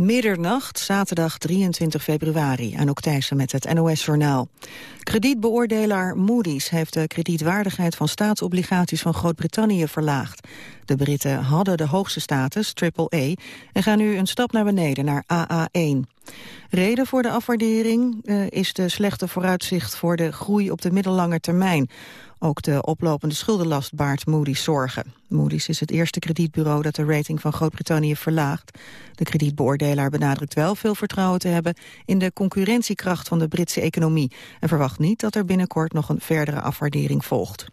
Middernacht, zaterdag 23 februari. Ook Thijssen met het NOS-journaal. Kredietbeoordelaar Moody's heeft de kredietwaardigheid van staatsobligaties van Groot-Brittannië verlaagd. De Britten hadden de hoogste status, AAA, en gaan nu een stap naar beneden, naar AA1. Reden voor de afwaardering uh, is de slechte vooruitzicht voor de groei op de middellange termijn. Ook de oplopende schuldenlast baart Moody's zorgen. Moody's is het eerste kredietbureau dat de rating van Groot-Brittannië verlaagt. De kredietbeoordelaar benadrukt wel veel vertrouwen te hebben in de concurrentiekracht van de Britse economie en verwacht niet dat er binnenkort nog een verdere afwaardering volgt.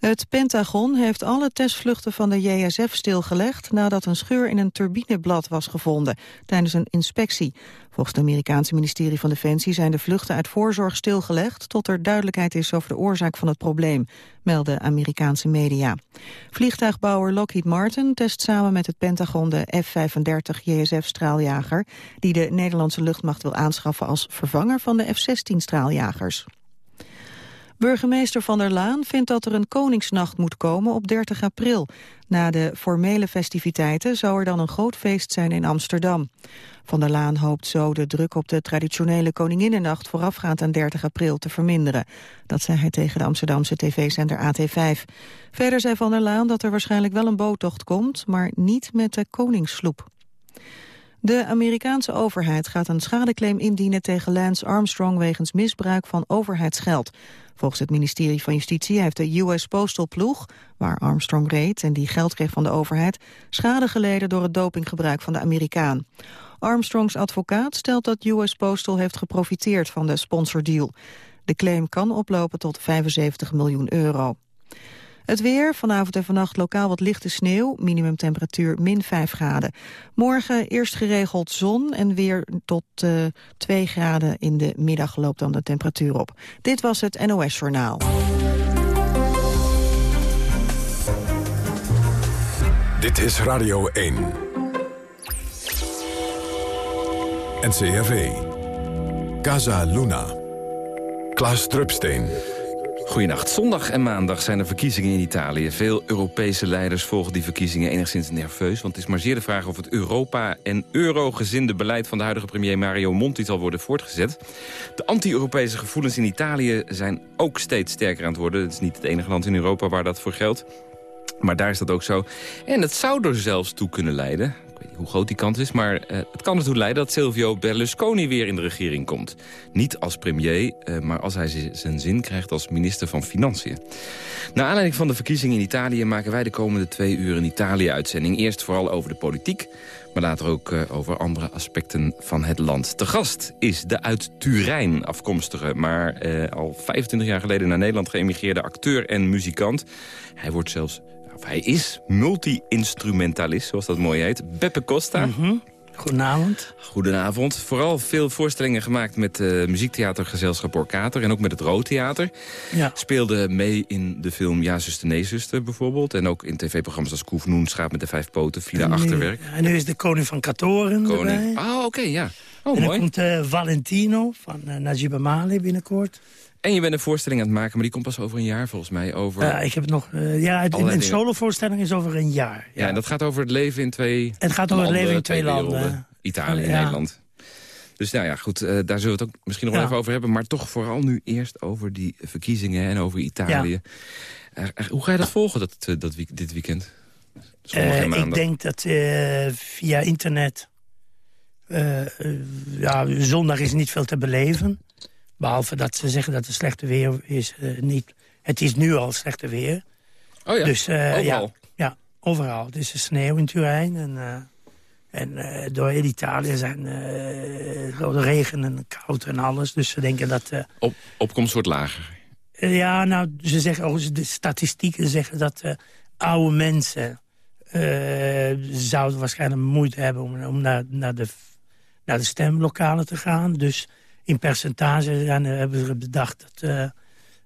Het Pentagon heeft alle testvluchten van de JSF stilgelegd nadat een scheur in een turbineblad was gevonden tijdens een inspectie. Volgens het Amerikaanse ministerie van Defensie zijn de vluchten uit voorzorg stilgelegd tot er duidelijkheid is over de oorzaak van het probleem, melden Amerikaanse media. Vliegtuigbouwer Lockheed Martin test samen met het Pentagon de F-35 JSF straaljager die de Nederlandse luchtmacht wil aanschaffen als vervanger van de F-16 straaljagers. Burgemeester Van der Laan vindt dat er een Koningsnacht moet komen op 30 april. Na de formele festiviteiten zou er dan een groot feest zijn in Amsterdam. Van der Laan hoopt zo de druk op de traditionele Koninginnennacht voorafgaand aan 30 april te verminderen. Dat zei hij tegen de Amsterdamse tv-zender AT5. Verder zei Van der Laan dat er waarschijnlijk wel een boottocht komt, maar niet met de Koningssloep. De Amerikaanse overheid gaat een schadeclaim indienen tegen Lance Armstrong wegens misbruik van overheidsgeld. Volgens het ministerie van Justitie heeft de US Postal ploeg, waar Armstrong reed en die geld kreeg van de overheid, schade geleden door het dopinggebruik van de Amerikaan. Armstrongs advocaat stelt dat US Postal heeft geprofiteerd van de sponsordeal. De claim kan oplopen tot 75 miljoen euro. Het weer, vanavond en vannacht lokaal wat lichte sneeuw, minimumtemperatuur min 5 graden. Morgen eerst geregeld zon en weer tot uh, eh, 2 graden in de middag loopt dan de temperatuur op. Dit was het NOS Journaal. Dit is Radio 1. NCRV. Casa Luna. Klaas Drupsteen. Goedenacht. Zondag en maandag zijn er verkiezingen in Italië. Veel Europese leiders volgen die verkiezingen enigszins nerveus... want het is maar zeer de vraag of het Europa- en eurogezinde beleid... van de huidige premier Mario Monti zal worden voortgezet. De anti-Europese gevoelens in Italië zijn ook steeds sterker aan het worden. Het is niet het enige land in Europa waar dat voor geldt. Maar daar is dat ook zo. En het zou er zelfs toe kunnen leiden hoe groot die kans is, maar uh, het kan ertoe leiden dat Silvio Berlusconi weer in de regering komt. Niet als premier, uh, maar als hij zijn zin krijgt als minister van Financiën. Na aanleiding van de verkiezingen in Italië maken wij de komende twee uur een Italië-uitzending. Eerst vooral over de politiek, maar later ook uh, over andere aspecten van het land. Te gast is de uit Turijn afkomstige, maar al 25 jaar geleden naar Nederland geëmigreerde acteur en muzikant. Hij wordt zelfs hij is multi-instrumentalist, zoals dat mooi heet. Beppe Costa. Mm Goedenavond. Goedenavond. Vooral veel voorstellingen gemaakt met uh, muziektheatergezelschap Orkater... en ook met het Roodtheater. Ja. Speelde mee in de film Ja, zuster, nee, zuster bijvoorbeeld. En ook in tv-programma's als Koef Noen, Schaap met de Vijf Poten, Villa Achterwerk. En nu is de Koning van Katoren Koning. Ah, oké, ja. Oh, en dan komt uh, Valentino van uh, Najib Amali binnenkort. En je bent een voorstelling aan het maken, maar die komt pas over een jaar volgens mij. Over ja, ik heb het nog. Uh, ja, het, een solovoorstelling is over een jaar. Ja. en dat gaat over het leven in twee. Het gaat over het leven in twee, landen. Italië en Nederland. Dus nou ja, goed, uh, daar zullen we het ook misschien nog wel even over hebben. Maar toch vooral nu eerst over die verkiezingen en over Italië. Uh, hoe ga je dat volgen dat, dat dit weekend? ik denk dat via internet... ja, zondag is niet veel te beleven. Behalve dat ze zeggen dat het slechte weer is. Uh, niet, het is nu al slechte weer. Oh ja, dus, uh, overal? Ja, ja, overal. Het is sneeuw in Turijn. En, uh, en door heel Italië zijn regen en koud en alles. Dus ze denken dat... Op, opkomst wordt lager? ja, nou, ze zeggen, ook de statistieken zeggen dat oude mensen... zouden waarschijnlijk moeite hebben om, om naar, naar, de, naar de stemlokalen te gaan. Dus in percentage en, uh, hebben we bedacht dat uh,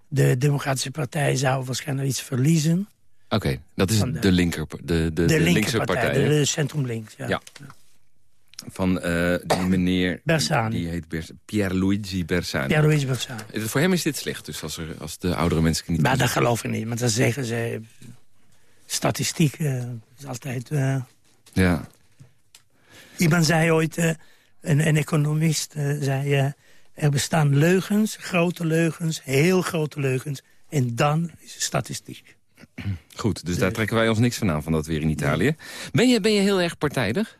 de Democratische Partij zou waarschijnlijk iets verliezen. Oké, dat is de, de, linker, de, de, de, de linkse partij. de, de centrum-links, ja. ja. Van uh, die meneer... Bersani. Die heet Bers Pierluigi Bersani. Pierluigi Bersani. Voor hem is dit slecht, dus als, er, als de oudere mensen niet... Maar dat geloof ik niet, want dan zeggen ze... Statistiek uh, is altijd... Ja. Iemand zei ooit, een, een, economist zei... er bestaan leugens, grote leugens, heel grote leugens... en dan is het statistiek. Goed, dus daar trekken wij ons niks van aan, van dat weer in Italië. Ben je, ben je heel erg partijdig?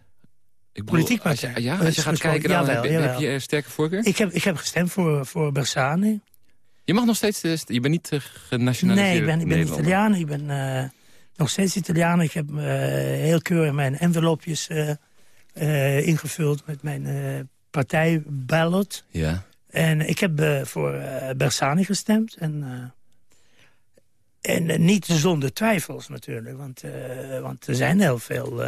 Ik Politiek partij? Als je, ja, als je gaat kijken, dan heb, heb, je sterke voorkeur? Ik heb, ik heb gestemd voor, voor Bersani. Je mag nog steeds, je bent niet genationaliseerd Nee, ik ben, ik ben Italiaan, ik ben uh, nog steeds Italiaan. Ik heb uh, heel keurig mijn envelopjes uh, ingevuld met mijn partijballot. Ja. En ik heb voor Bersani gestemd. En en uh, niet zonder twijfels natuurlijk, want, want er zijn heel veel...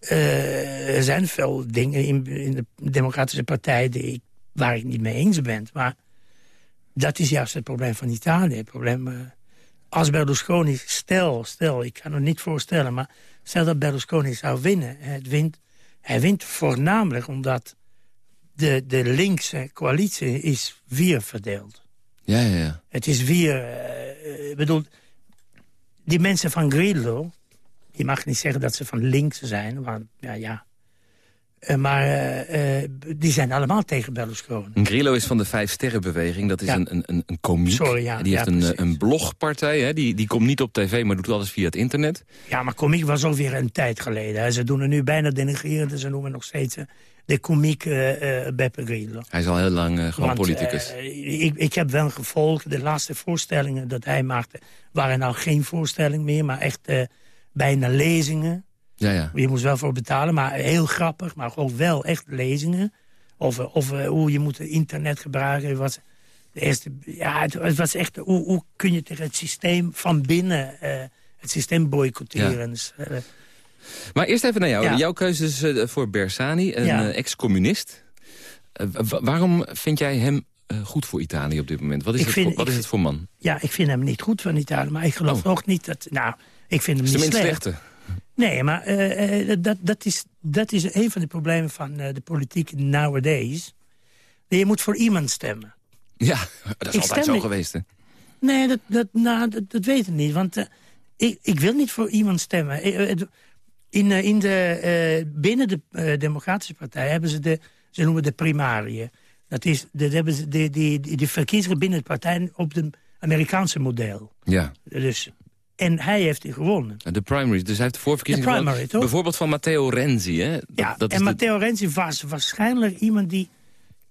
Er zijn veel dingen in, in, de Democratische Partij die ik, waar ik niet mee eens ben. Maar dat is juist het probleem van Italië. Het probleem, als Berlusconi, stel, stel, ik kan het niet voorstellen... maar stel dat Berlusconi zou winnen. Het wint, hij wint voornamelijk omdat de, de linkse coalitie is weer verdeeld. Ja, ja, ja. Het is weer ik bedoel, die mensen van Grillo... je mag niet zeggen dat ze van links zijn, want ja, ja. Uh, maar uh, uh, die zijn allemaal tegen Berlusconi. Grillo is van de Vijf Sterrenbeweging. Dat is ja. een, een, een komiek. Sorry, ja. Die heeft een, een blogpartij. Hè? Die, die komt niet op tv, maar doet alles via het internet. Ja, maar komiek was alweer een tijd geleden. Hè. Ze doen er nu bijna denigrerend. Ze noemen nog steeds de komiek Beppe Grillo. Hij is al heel lang gewoon Want, politicus. ik, ik heb wel gevolgd. De laatste voorstellingen dat hij maakte... waren nou geen voorstelling meer, maar echt bijna lezingen. Ja, ja. Je moest wel voor betalen, maar heel grappig. Maar ook wel echt lezingen. Over, over hoe je moet internet gebruiken. Was de eerste, ja, het, was echt... Hoe, hoe kun je tegen het systeem van binnen... het systeem boycotteren. Ja. Dus, maar eerst even naar jou. Ja. Jouw keuze is uh, voor Bersani, een ja. ex-communist. Waarom vind jij hem goed voor Italië op dit moment? Wat is, het, vind, voor, wat is het voor man? Ja, ik vind hem niet goed van Italië. Maar ik geloof oh. ook niet dat... Nou, ik vind hem niet slecht. slechte? Nee, maar dat, dat, is, dat is een van de problemen van de politiek nowadays. Je moet voor iemand stemmen. Ja, dat is ik altijd zo geweest, hè? Nee, dat, dat, nou, dat, dat weet ik niet. Want ik, ik wil niet voor iemand stemmen. In, in de, binnen de Democratische Partij hebben ze de, ze noemen de primariën. Dat is, dat hebben ze de, die, die, die verkiezingen binnen de partij op het Amerikaanse model. Ja. Dus, en hij heeft die gewonnen. De primaries, dus hij heeft de voorverkiezingen de primary, toch? Bijvoorbeeld van Matteo Renzi, hè? Dat, ja, dat en de... Matteo Renzi was waarschijnlijk iemand die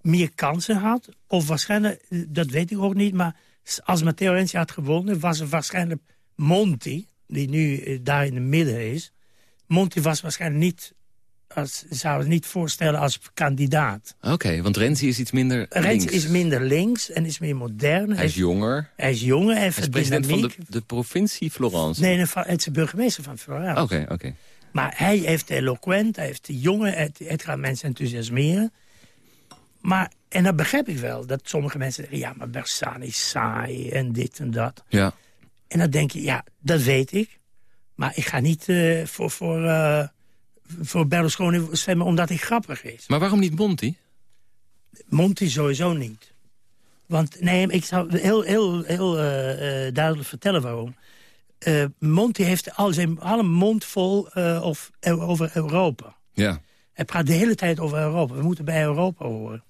meer kansen had. Of waarschijnlijk, dat weet ik ook niet, maar als Matteo Renzi had gewonnen... was het waarschijnlijk Monti, die nu daar in het midden is Monti was waarschijnlijk niet... Als, zou het niet voorstellen als kandidaat. Oké, want Renzi is iets minder links. Renzi is minder links en is meer modern. Hij is jonger. Hij is jonger. Hij, hij is president van de, de, provincie Florence. Nee, het is de burgemeester van Florence. Oké, oké. Maar hij heeft eloquent, hij heeft de jongen, het, het gaat mensen enthousiasmeren. Maar, en dat begrijp ik wel, dat sommige mensen zeggen... ja, maar Bersani is saai en dit en dat. Ja. En dan denk je, ja, dat weet ik. Maar ik ga niet uh, voor, voor, uh, voor Berlusconi stemmen omdat hij grappig is. Maar waarom niet Monti? Monti sowieso niet. Want nee, ik zou heel, heel, heel uh, duidelijk vertellen waarom. Monti heeft al zijn alle mond vol of, over Europa. Ja. Hij praat de hele tijd over Europa. We moeten bij Europa horen.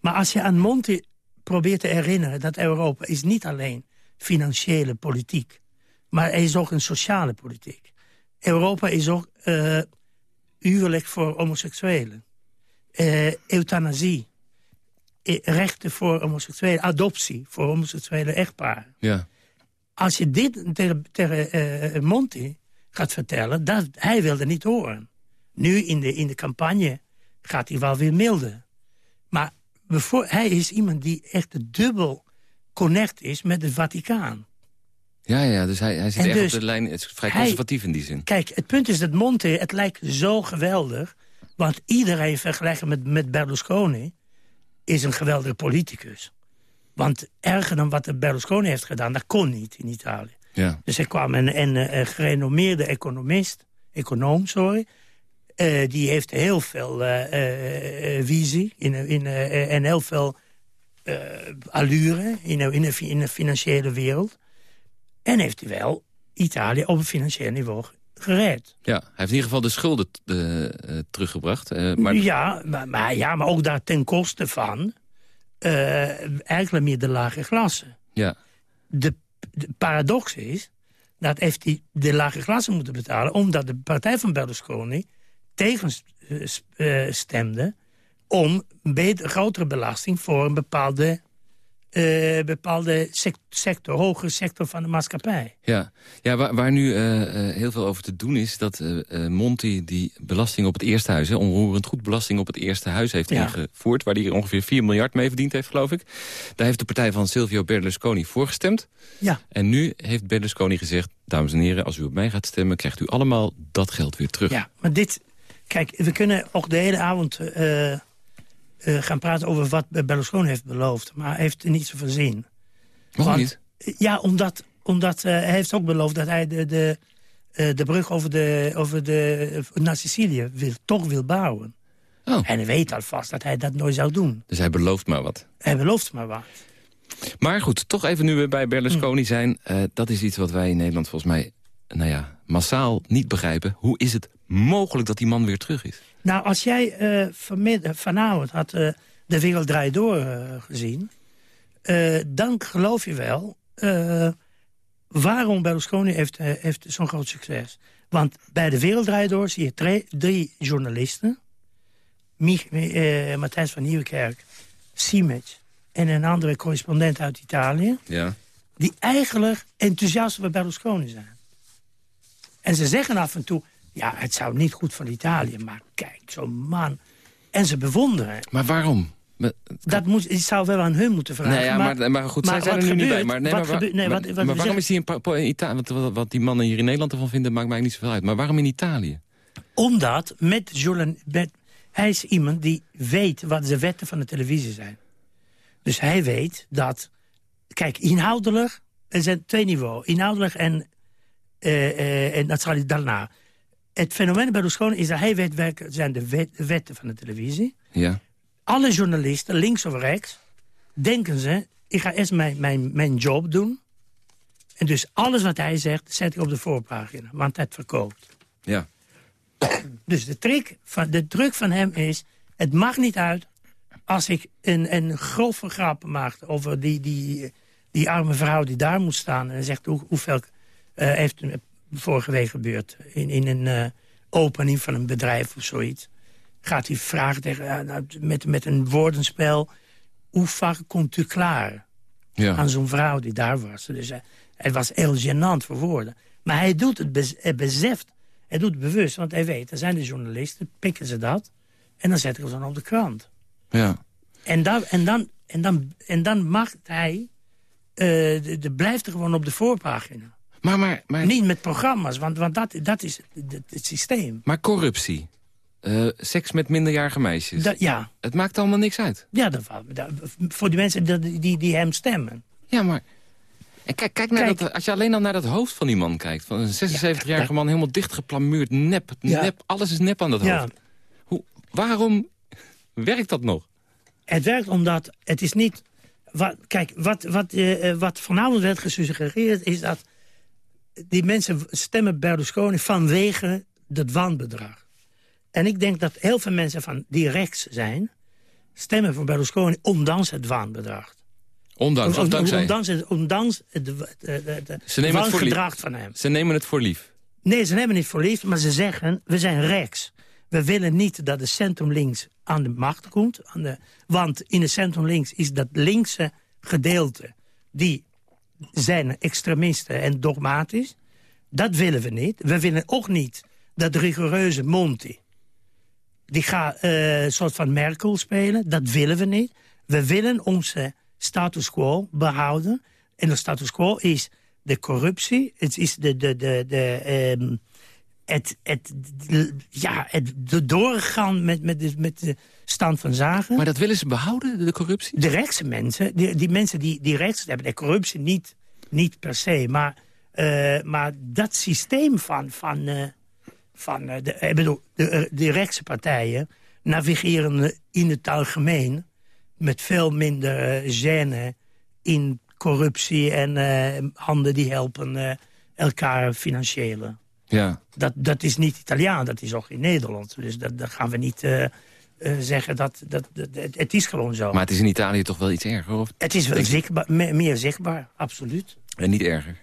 Maar als je aan Monti probeert te herinneren... dat Europa is niet alleen financiële politiek maar er is ook een sociale politiek. Europa is ook uh, huwelijk voor homoseksuelen. Uh, euthanasie. rechten voor homoseksuelen. Adoptie voor homoseksuele echtparen. Ja. Als je dit tegen, tegen uh, Monti gaat vertellen, dat, hij wilde niet horen. Nu in de, in de campagne gaat hij wel weer milder. Maar hij is iemand die echt dubbel connect is met het Vaticaan. Ja, ja, dus hij, hij zit echt dus op de lijn, het is vrij conservatief in die zin. Kijk, het punt is dat Monte, het lijkt zo geweldig... want iedereen vergelijken met, met Berlusconi is een geweldige politicus. Want erger dan wat Berlusconi heeft gedaan, dat kon niet in Italië. Ja. Dus er kwam een, een, een gerenommeerde economist, econoom, sorry... Uh, die heeft heel veel uh, uh, visie in, in, en heel veel allure in, in, in de financiële wereld. En heeft hij wel Italië op een financieel niveau gered. Ja, hij heeft in ieder geval de schulden uh, teruggebracht. Uh, maar... Ja, maar, maar, ja, maar ook daar ten koste van eigenlijk meer de lage klasse. Ja. De, de paradox is dat heeft hij de lage klasse moeten betalen... omdat de partij van Berlusconi tegenstemde om een beter, grotere belasting voor een bepaalde uh, bepaalde sector, hogere sector van de maatschappij. Ja, ja waar, waar nu uh, uh, heel veel over te doen is... dat Monti die belasting op het eerste huis... Hè, onroerend goed belasting op het eerste huis heeft ja. ingevoerd... waar hij ongeveer 4 miljard mee verdiend heeft, geloof ik. Daar heeft de partij van Silvio Berlusconi voor gestemd. Ja. En nu heeft Berlusconi gezegd... dames en heren, als u op mij gaat stemmen... krijgt u allemaal dat geld weer terug. Ja, maar dit... Kijk, we kunnen ook de hele avond gaan praten over wat Berlusconi heeft beloofd. Maar hij heeft er niet zoveel zin. Waarom niet? Ja, omdat, omdat uh, hij heeft ook beloofd dat hij de, de, uh, de brug over, de, over de, naar Sicilië wil, toch wil bouwen. Oh. En hij weet alvast dat hij dat nooit zou doen. Dus hij belooft maar wat? Hij belooft maar wat. Maar goed, toch even nu we bij Berlusconi hm. zijn. dat is iets wat wij in Nederland volgens mij nou ja, massaal niet begrijpen. Hoe is het mogelijk dat die man weer terug is? Nou, als jij uh, vanavond had uh, De Wereld Draait Door uh, gezien... dan geloof je wel waarom Berlusconi heeft, heeft zo'n groot succes. Want bij De Wereld Draait Door zie je drie, drie journalisten... Mich, Matthijs van Nieuwkerk, Simic en een andere correspondent uit Italië... Ja. die eigenlijk enthousiast over Berlusconi zijn. En ze zeggen af en toe... Ja, het zou niet goed van Italië, maar kijk, zo'n man. En ze bewonderen. Maar waarom? Dat moet, ik zou wel aan hun moeten vragen. Nee, ja, maar, maar, goed, zij zijn er nu gebeurt, niet bij. Maar, nee, maar, maar, nee, wat, wat maar waarom is hij in, Italië... Wat, wat, die mannen hier in Nederland ervan vinden, maakt mij niet zoveel uit. Maar waarom in Italië? Omdat met Julian... Met, hij is iemand die weet wat de wetten van de televisie zijn. Dus hij weet dat... Kijk, inhoudelijk... Er zijn twee niveaus. Inhoudelijk en, uh, uh, en dat zal ik daarna het fenomeen bij Berlusconi is dat hij weet welke zijn de, wetten van de televisie. Ja. Alle journalisten, links of rechts, denken ze... ik ga eerst mijn, mijn, mijn job doen. En dus alles wat hij zegt, zet ik op de voorpagina. Want het verkoopt. Ja. Dus de, trick van, de druk van hem is... het mag niet uit als ik een, een grove grap maak... over die, die, die arme vrouw die daar moet staan... en zegt hoe, hoeveel uh, heeft vorige week gebeurd. In, in een uh, opening van een bedrijf of zoiets. Gaat hij vragen tegen, uh, met, met een woordenspel... hoe vaak komt u klaar? Ja. Aan zo'n vrouw die daar was. Dus uh, het was heel gênant voor woorden. Maar hij doet het, bez hij beseft, hij doet het bewust. Want hij weet, er zijn de journalisten, pikken ze dat... en dan zetten ze dan op de krant. Ja. En dan, en dan, en dan, en dan mag hij... Uh, de, de blijft er gewoon op de voorpagina. Maar, maar, maar... Niet met programma's, want, want dat, dat is het, het systeem. Maar corruptie, uh, seks met minderjarige meisjes. Dat, ja. Het maakt allemaal niks uit. Ja, dat, dat, voor die mensen die, die, die hem stemmen. Ja, maar... En kijk, kijk, naar kijk. Dat, als je alleen al naar dat hoofd van die man kijkt... van een 76-jarige ja, man, helemaal dichtgeplamuurd, nep, ja. nep. Alles is nep aan dat hoofd. Hoe, waarom werkt dat nog? Het werkt omdat het is niet... Wat, kijk, wat, wat, uh, wat vanavond werd gesuggereerd is dat die mensen stemmen Berlusconi vanwege het wanbedrag. En ik denk dat heel veel mensen van die rechts zijn... stemmen voor Berlusconi ondanks het wanbedrag. Ondanks, of dankzij? Ondanks het, ondanks het, het, van hem. Ze nemen het voor lief? Nee, ze nemen het voor lief, maar ze zeggen... we zijn rechts. We willen niet dat de centrum links aan de macht komt. Aan de, want in de centrum links is dat linkse gedeelte... die zijn extremisten en dogmatisch. Dat willen we niet. We willen ook niet dat rigoureuze Monti... die gaat uh, een soort van Merkel spelen. Dat willen we niet. We willen onze status quo behouden. En de status quo is de corruptie. Het is de... de, de, de um, het, het, ja, het doorgaan met, met, de, met de stand van zaken. Maar dat willen ze behouden, de corruptie? De rechtse mensen, die, die mensen die, die rechts hebben, de corruptie niet, niet per se. Maar, uh, maar dat systeem van, van, uh, van uh, de, ik bedoel, de, de rechtse partijen navigeren in het algemeen met veel minder gêne in corruptie en handen die helpen elkaar financiële. Ja. Dat, dat is niet Italiaan, dat is ook in Nederland. Dus dat, dat gaan we niet uh, uh, zeggen, dat, dat, dat, het, is gewoon zo. Maar het is in Italië toch wel iets erger? Of? Het is wel zichtbaar, meer zichtbaar, absoluut. En niet erger?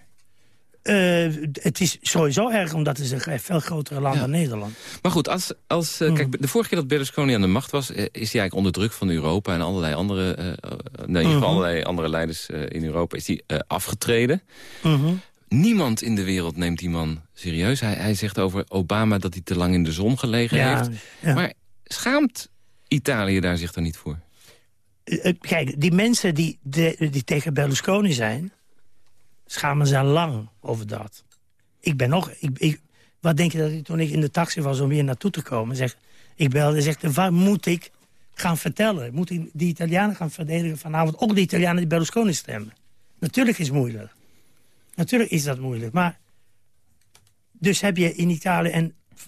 Uh, het is sowieso erg, omdat het een veel grotere land ja. dan Nederland. Maar goed, als, als, uh, kijk, de vorige keer dat Berlusconi aan de macht was... is hij eigenlijk onder druk van Europa en allerlei andere, nee, geval allerlei andere leiders in Europa... is hij afgetreden. -huh. Niemand in de wereld neemt die man serieus. Hij, hij zegt over Obama dat hij te lang in de zon gelegen ja, heeft. Ja. Maar schaamt Italië daar zich dan niet voor? Kijk, die mensen die, de, die tegen Berlusconi zijn schamen ze lang over dat. Ik ben nog... Ik, ik, wat denk je dat ik toen ik in de taxi was om hier naartoe te komen... Zeg, ik belde en zegt, waar moet ik gaan vertellen? Moet ik die Italianen gaan verdedigen vanavond? Ook de Italianen die Berlusconi stemmen. Natuurlijk is het moeilijk. Natuurlijk is dat moeilijk. Maar dus heb je in Italië... en 75%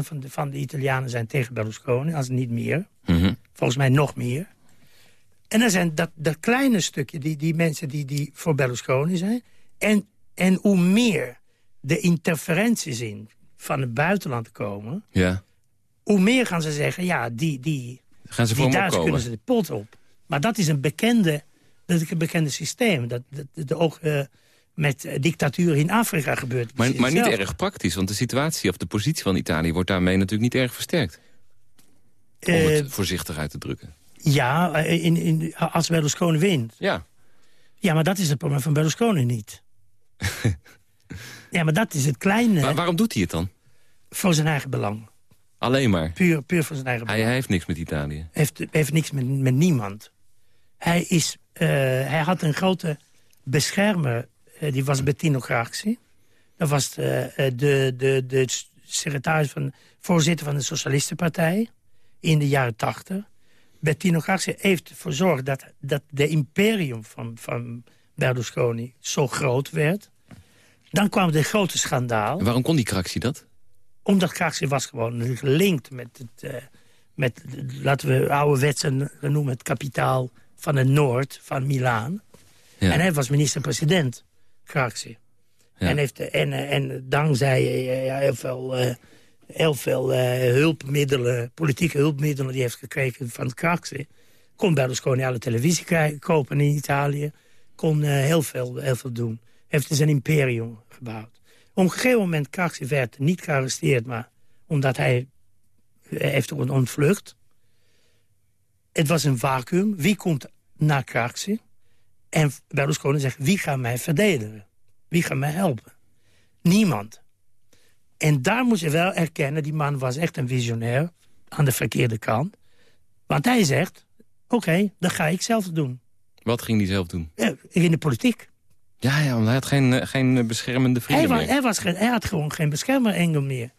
van de, van de Italianen zijn tegen Berlusconi, als niet meer. Mm -hmm. Volgens mij nog meer. En dan zijn dat, dat kleine stukje, die, die mensen die, die voor Berlusconi zijn. En, en hoe meer de interferenties in van het buitenland komen... Ja. hoe meer gaan ze zeggen, ja, die, die, gaan ze die voor kunnen ze de pot op. Maar dat is een bekende, dat is een bekende systeem. Dat, dat, dat ook uh, met uh, dictatuur in Afrika gebeurt. Maar, maar niet erg praktisch, want de situatie of de positie van Italië... wordt daarmee natuurlijk niet erg versterkt. Om Uh, het voorzichtig uit te drukken. Ja, in, in, als Berlusconi wint. Ja. Ja, maar dat is het probleem van Berlusconi niet. ja, maar dat is het kleine... Maar waarom doet hij het dan? Voor zijn eigen belang. Alleen maar? Puur, puur voor zijn eigen hij, belang. hij heeft niks met Italië? Hij heeft, heeft niks met, met niemand. Hij, is, uh, hij had een grote beschermer, uh, die was Bettino Craxi. Dat was de, de, de, de secretaris van, voorzitter van de Socialistenpartij in de jaren tachtig. Bettino Craxi heeft ervoor gezorgd dat, dat de imperium van, van Berlusconi zo groot werd. Dan kwam de grote schandaal. En waarom kon die Craxi dat? Omdat Craxi was gewoon gelinkt met het, uh, met, laten we ouderwets noemen, het kapitaal van het Noord, van Milaan. Ja. En hij was minister-president, Craxi. Ja. En, heeft, en, en dankzij uh, heel veel... Uh, heel veel hulpmiddelen, politieke hulpmiddelen... die heeft gekregen van Craxi. Kon Berlusconi alle televisie kopen in Italië. Kon heel, veel, heel veel doen. Heeft dus een imperium gebouwd. Op een gegeven moment Craxi werd niet gearresteerd... maar omdat hij heeft ontvlucht. Het was een vacuüm. Wie komt naar Craxi? En Berlusconi zegt, wie gaat mij verdedigen? Wie gaat mij helpen? Niemand. En daar moet je wel erkennen, die man was echt een visionair aan de verkeerde kant. Want hij zegt, oké, okay, dat ga ik zelf doen. Wat ging hij zelf doen? In de politiek. Ja, ja, want hij had geen, geen beschermende vrienden hij, meer. Hij, was, hij had gewoon geen beschermerengel meer.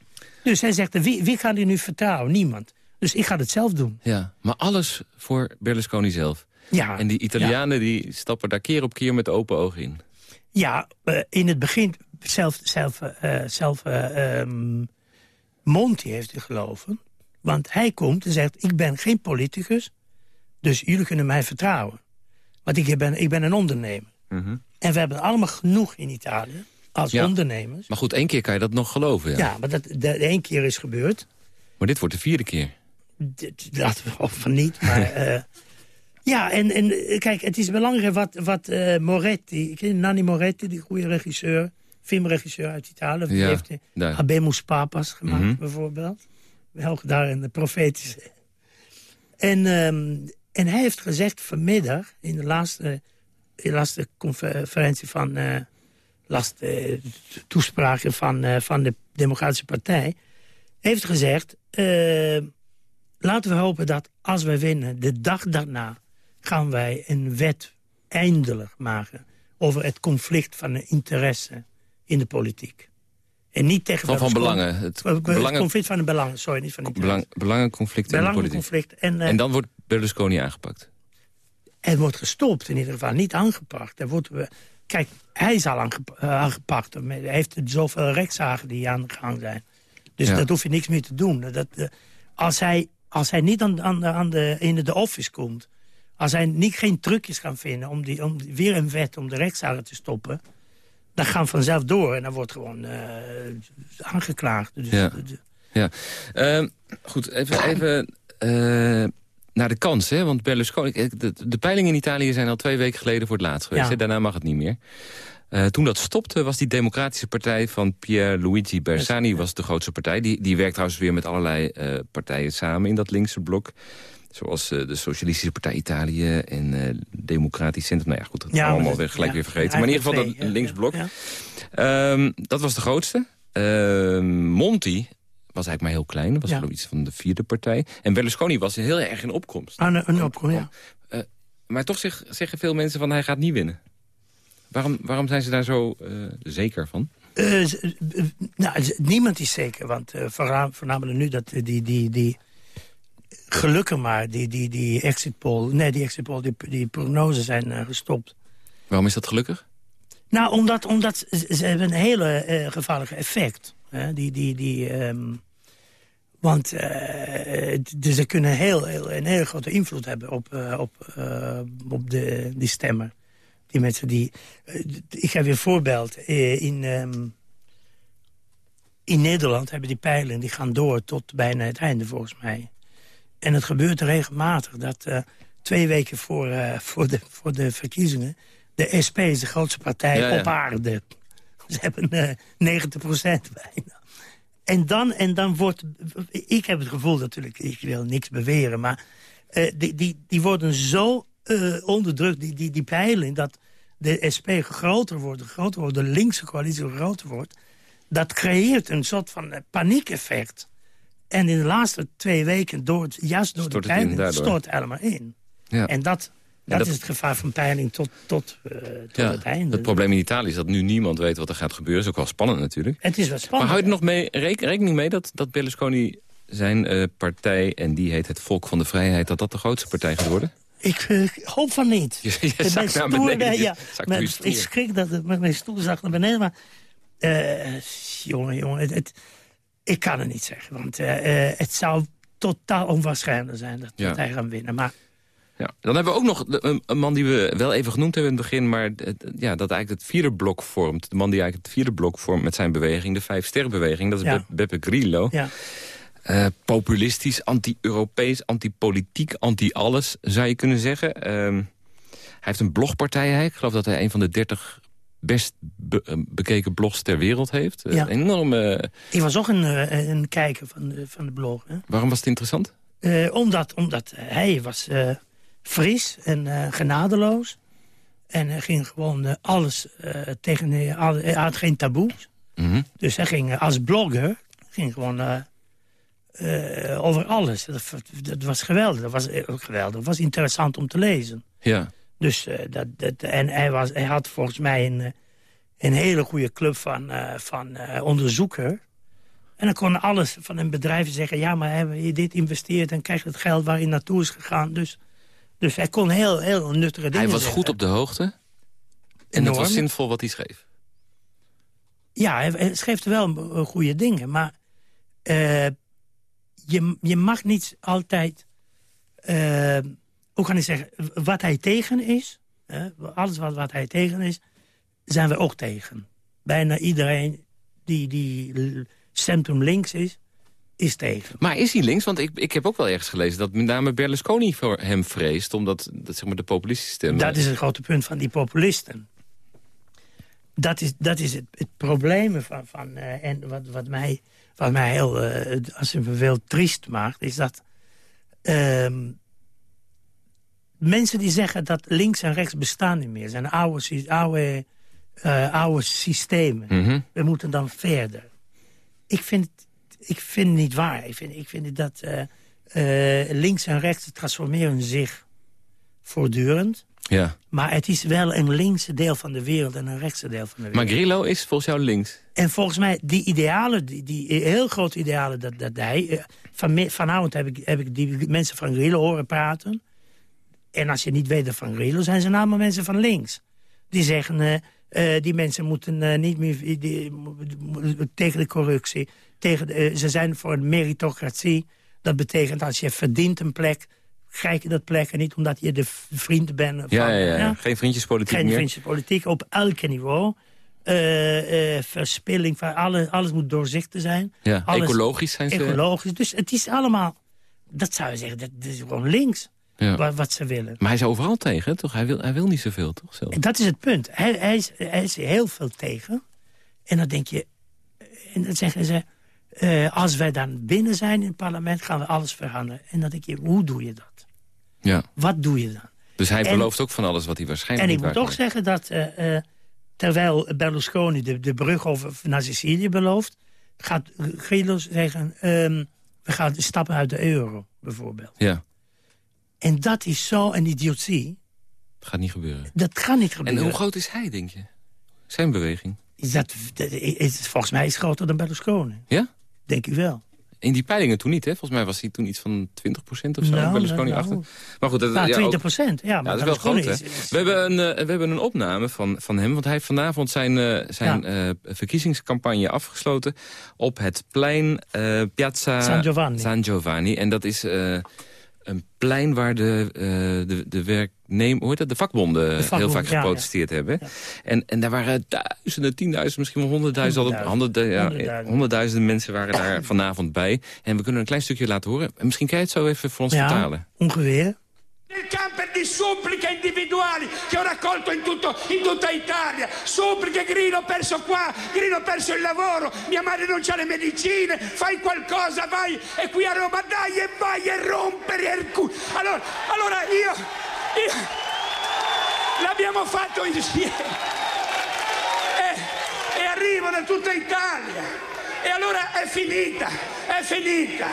Dus hij zegt, wie, wie gaat hij nu vertrouwen? Niemand. Dus ik ga het zelf doen. Ja, maar alles voor Berlusconi zelf. Ja. En die Italianen ja. die stappen daar keer op keer met open ogen in. Ja, uh, in het begin zelf, zelf, uh, zelf uh, um, Monti heeft te geloven. Want hij komt en zegt, ik ben geen politicus, dus jullie kunnen mij vertrouwen. Want ik ben, ik ben een ondernemer. Mm -hmm. En we hebben allemaal genoeg in Italië, als ja. ondernemers. Maar goed, één keer kan je dat nog geloven. Ja, ja maar dat de, één keer is gebeurd. Maar dit wordt de vierde keer. Laten we hopen van niet, maar... uh, ja, en, en kijk, het is belangrijk wat, wat uh, Moretti... Ik ken Nanni Moretti, die goede regisseur filmregisseur uit Italië. Die ja, heeft daar. Habemus Papas gemaakt, Mhm. bijvoorbeeld. Wel daar in de profetische. En, um, en hij heeft gezegd vanmiddag, in de laatste, in de laatste conferentie van... Uh, laatste toespraken van, van de Democratische Partij... heeft gezegd, laten we hopen dat als wij winnen... de dag daarna gaan wij een wet eindelijk maken... over het conflict van de interesse in de politiek. En niet tegen... Van, van belangen. Het, het belangen... conflict van de belangen, sorry, niet van de Belang, belangenconflict in de politiek. En, uh, en dan wordt Berlusconi aangepakt? Het wordt gestopt in ieder geval, niet aangepakt. Er wordt, kijk, hij is al uh, aangepakt. Hij heeft zoveel rechtszaken die aan de gang zijn. Dus ja. dat hoef je niks meer te doen. Dat, uh, als, hij, als hij niet aan, aan, aan de, in de office komt... als hij niet geen trucjes kan vinden om, die, om weer een wet om de rechtszaken te stoppen dat gaan vanzelf door en dan wordt gewoon aangeklaagd. Dus, ja. ja. Ehm, goed, even, even naar de kans. Hè? Want Berlusconi, de, de peilingen in Italië zijn al twee weken geleden voor het laatst geweest. Daarna mag het niet meer. Uh, toen dat stopte was die democratische partij van Pierluigi Bersani was de grootste partij. Die, die werkt trouwens weer met allerlei uh, partijen samen in dat linkse blok. Zoals uh, de Socialistische Partij Italië en Democratisch Centrum. Nou ja, goed, dat ja, allemaal weer, gelijk weer vergeten. Maar in ieder geval dat linksblok. Um, dat was de grootste. Ehm, Monti was eigenlijk maar heel klein. Was ja. iets van de vierde partij. En Berlusconi was heel erg in opkomst. Ah, een, opkomst, ja. maar toch zeg, zeggen veel mensen van hij gaat niet winnen. Waarom, waarom zijn ze daar zo uh, zeker van? Uh, nou, niemand is zeker, want uh, voornamelijk nu dat die, die, die gelukkig maar, die, die, die exit poll, nee, die exit poll, die, die prognoses zijn gestopt. Waarom is dat gelukkig? Nou, omdat, omdat ze hebben een hele gevaarlijke effect. Hè? Die, die, die, um, want dus ze kunnen heel, heel, een hele grote invloed hebben op, op, op de, die stemmer. Die mensen die... Uh, ik geef je een voorbeeld. Uh, in, um, in Nederland hebben die pijlen, die gaan door tot bijna het einde volgens mij. En het gebeurt regelmatig dat uh, twee weken voor, voor, de, voor de verkiezingen... de SP is de grootste partij ja, ja. op aarde. Ze hebben 90 procent bijna. En dan, en dan wordt... Ik heb het gevoel natuurlijk, ik wil niks beweren... maar die, die, die worden zo uh, onderdrukt, die, die, die peiling... dat de SP groter wordt, groter wordt, de linkse coalitie groter wordt... dat creëert een soort van eh, paniekeffect. En in de laatste twee weken, door juist door stort de peiling, stort het helemaal in. Ja. En dat, dat, is het gevaar van peiling tot, tot, uh, tot ja, het einde. Het probleem in Italië is dat nu niemand weet wat er gaat gebeuren. Dat is ook wel spannend natuurlijk. Het is wel spannend. Maar hou je er nog mee, rekening mee dat, dat Berlusconi zijn uh, partij... en die heet het Volk van de Vrijheid... dat dat de grootste partij gaat worden? Ik uh, hoop van niet. Je, je met mijn stoel, beneden, ja, met, ik schrik dat het met mijn stoel zag naar beneden. Maar uh, jongen, jongen, het, ik kan het niet zeggen. Want uh, het zou totaal onwaarschijnlijk zijn dat, ja. dat hij gaat winnen. Maar ja. Dan hebben we ook nog een, een, man die we wel even genoemd hebben in het begin... maar ja, dat eigenlijk het vierde blok vormt. De man die eigenlijk het vierde blok vormt met zijn beweging... de Vijf Sterrenbeweging, dat is ja. Beppe Grillo. Ja. Uh, populistisch, anti-Europees, anti-politiek, anti-alles, zou je kunnen zeggen. Uh, hij heeft een blogpartij, ik geloof dat hij een van de dertig best be eh, bekeken blogs ter wereld heeft. Uh, ja. enorme... Ik was ook een, een kijker van de, van de blog. Hè? Waarom was het interessant? omdat, omdat hij was fris en genadeloos. En hij ging gewoon alles tegen... Hij had geen taboes. Mm -hmm. Dus hij ging als blogger... ging gewoon uh, over alles. Dat, dat, was geweldig. Dat was ook geweldig. Dat was interessant om te lezen. Ja. Dus, uh, dat, dat, en hij, was, hij had volgens mij een, een hele goede club van, uh, van onderzoeker. En dan kon alles van een bedrijf zeggen... ja, maar hebben je dit investeerd en krijg je het geld waar je naartoe is gegaan. Dus, dus hij kon heel, heel nuttige dingen Hij was goed op de hoogte. En Enorm. het was zinvol wat hij schreef. Ja, hij, hij schreef wel goede dingen. Maar je, je mag niet altijd... Uh, hoe kan ik zeggen? Wat hij tegen is... alles wat, wat hij tegen is... zijn we ook tegen. Bijna iedereen die, die centrum links is is tegen. Maar is hij links? Want ik, ik heb ook wel ergens gelezen... dat met name Berlusconi voor hem vreest... omdat dat, zeg maar, de populistische stemmen... Dat is het grote punt van die populisten. Dat is, dat is het, het probleem van... van uh, en wat, wat mij wat mij heel, uh, als je me veel triest maakt, is dat... Uh, mensen die zeggen dat links en rechts bestaan niet meer. zijn oude, oude, uh, oude systemen. Mm We moeten dan verder. Ik vind het, ik vind het niet waar. Ik vind, ik vind dat uh, links en rechts transformeren zich voortdurend. Ja. Maar het is wel een linkse deel van de wereld en een rechtse deel van de wereld. Maar Grillo is volgens jou links? En volgens mij, die idealen, die, die heel grote idealen dat, dat hij... Eh, van, vanavond heb ik, heb ik die mensen van Grillo horen praten. En als je niet weet van Grillo, zijn ze allemaal mensen van links. Die zeggen, uh, uh, die mensen moeten uh, niet meer die, tegen de corruptie. Tegen de, ze zijn voor een meritocratie. Dat betekent als je verdient een plek krijg je dat plek en niet omdat je de vriend bent. Van, ja, ja, ja, geen vriendjespolitiek Geen vriendjespolitiek op elke niveau. eh, eh, verspilling. Van alle, alles moet doorzichtig zijn. Ja, Alles ecologisch zijn ze... Ecologisch. Dus het is allemaal... Dat zou je zeggen, dat, dat is gewoon links. Ja. Wat, wat ze willen. Maar hij is overal tegen, toch? Hij wil, hij wil niet zoveel, toch? Zelf? Dat is het punt. Hij, hij, is, hij is heel veel tegen. En dan denk je... En dan zeggen ze... eh, als wij dan binnen zijn in het parlement... gaan we alles veranderen. En dan denk je, hoe doe je dat? Ja. Wat doe je dan? Dus hij En- belooft ook van alles wat hij waarschijnlijk En ik moet ook waar zeggen dat... eh, eh, terwijl Berlusconi de, de brug over naar Sicilië belooft... gaat Grillo zeggen... ehm, we gaan stappen uit de euro, bijvoorbeeld. Ja, En dat is zo een idiotie. het gaat niet gebeuren. Dat kan niet En gebeuren. hoe groot is hij, denk je? Zijn beweging? Is dat, dat is, volgens mij is het groter dan Berlusconi. Ja? Denk ik wel. In die peilingen toen niet, hè? Volgens mij was hij toen iets van 20% of zo. Nou, Berlusconi nou, achter. Maar goed, dat, Nou, ja, 20 ook- procent. Ja, Ja, maar dat is wel groot, hè? is- is- We hebben een, eh, we hebben een opname van, van hem, want hij heeft vanavond zijn, eh, zijn eh, verkiezingscampagne afgesloten op het plein Piazza San Giovanni. San Giovanni. En dat is een plein waar de, eh, de, de werknemer, hoe heet dat, de vakbonden, heel vakbonden, vaak ja, ja. geprotesteerd hebben. En, en daar waren duizenden, tienduizenden, misschien wel honderdduizenden, al- Honderdduizenden. mensen waren daar vanavond bij. En we kunnen een klein stukje laten horen. En Misschien kan je het zo even voor ons ja, vertalen. ongeveer. Nel camper di suppliche individuali che ho raccolto in, tutto, in tutta Italia. Suppliche, Grino ho perso qua, Grino ho perso il lavoro, mia madre non c'ha le medicine, fai qualcosa, vai, e qui a Roma, dai e vai e rompere il culo. Allora, allora io, io, l'abbiamo fatto insieme. E, e arrivo da tutta Italia. E allora è finita, è finita,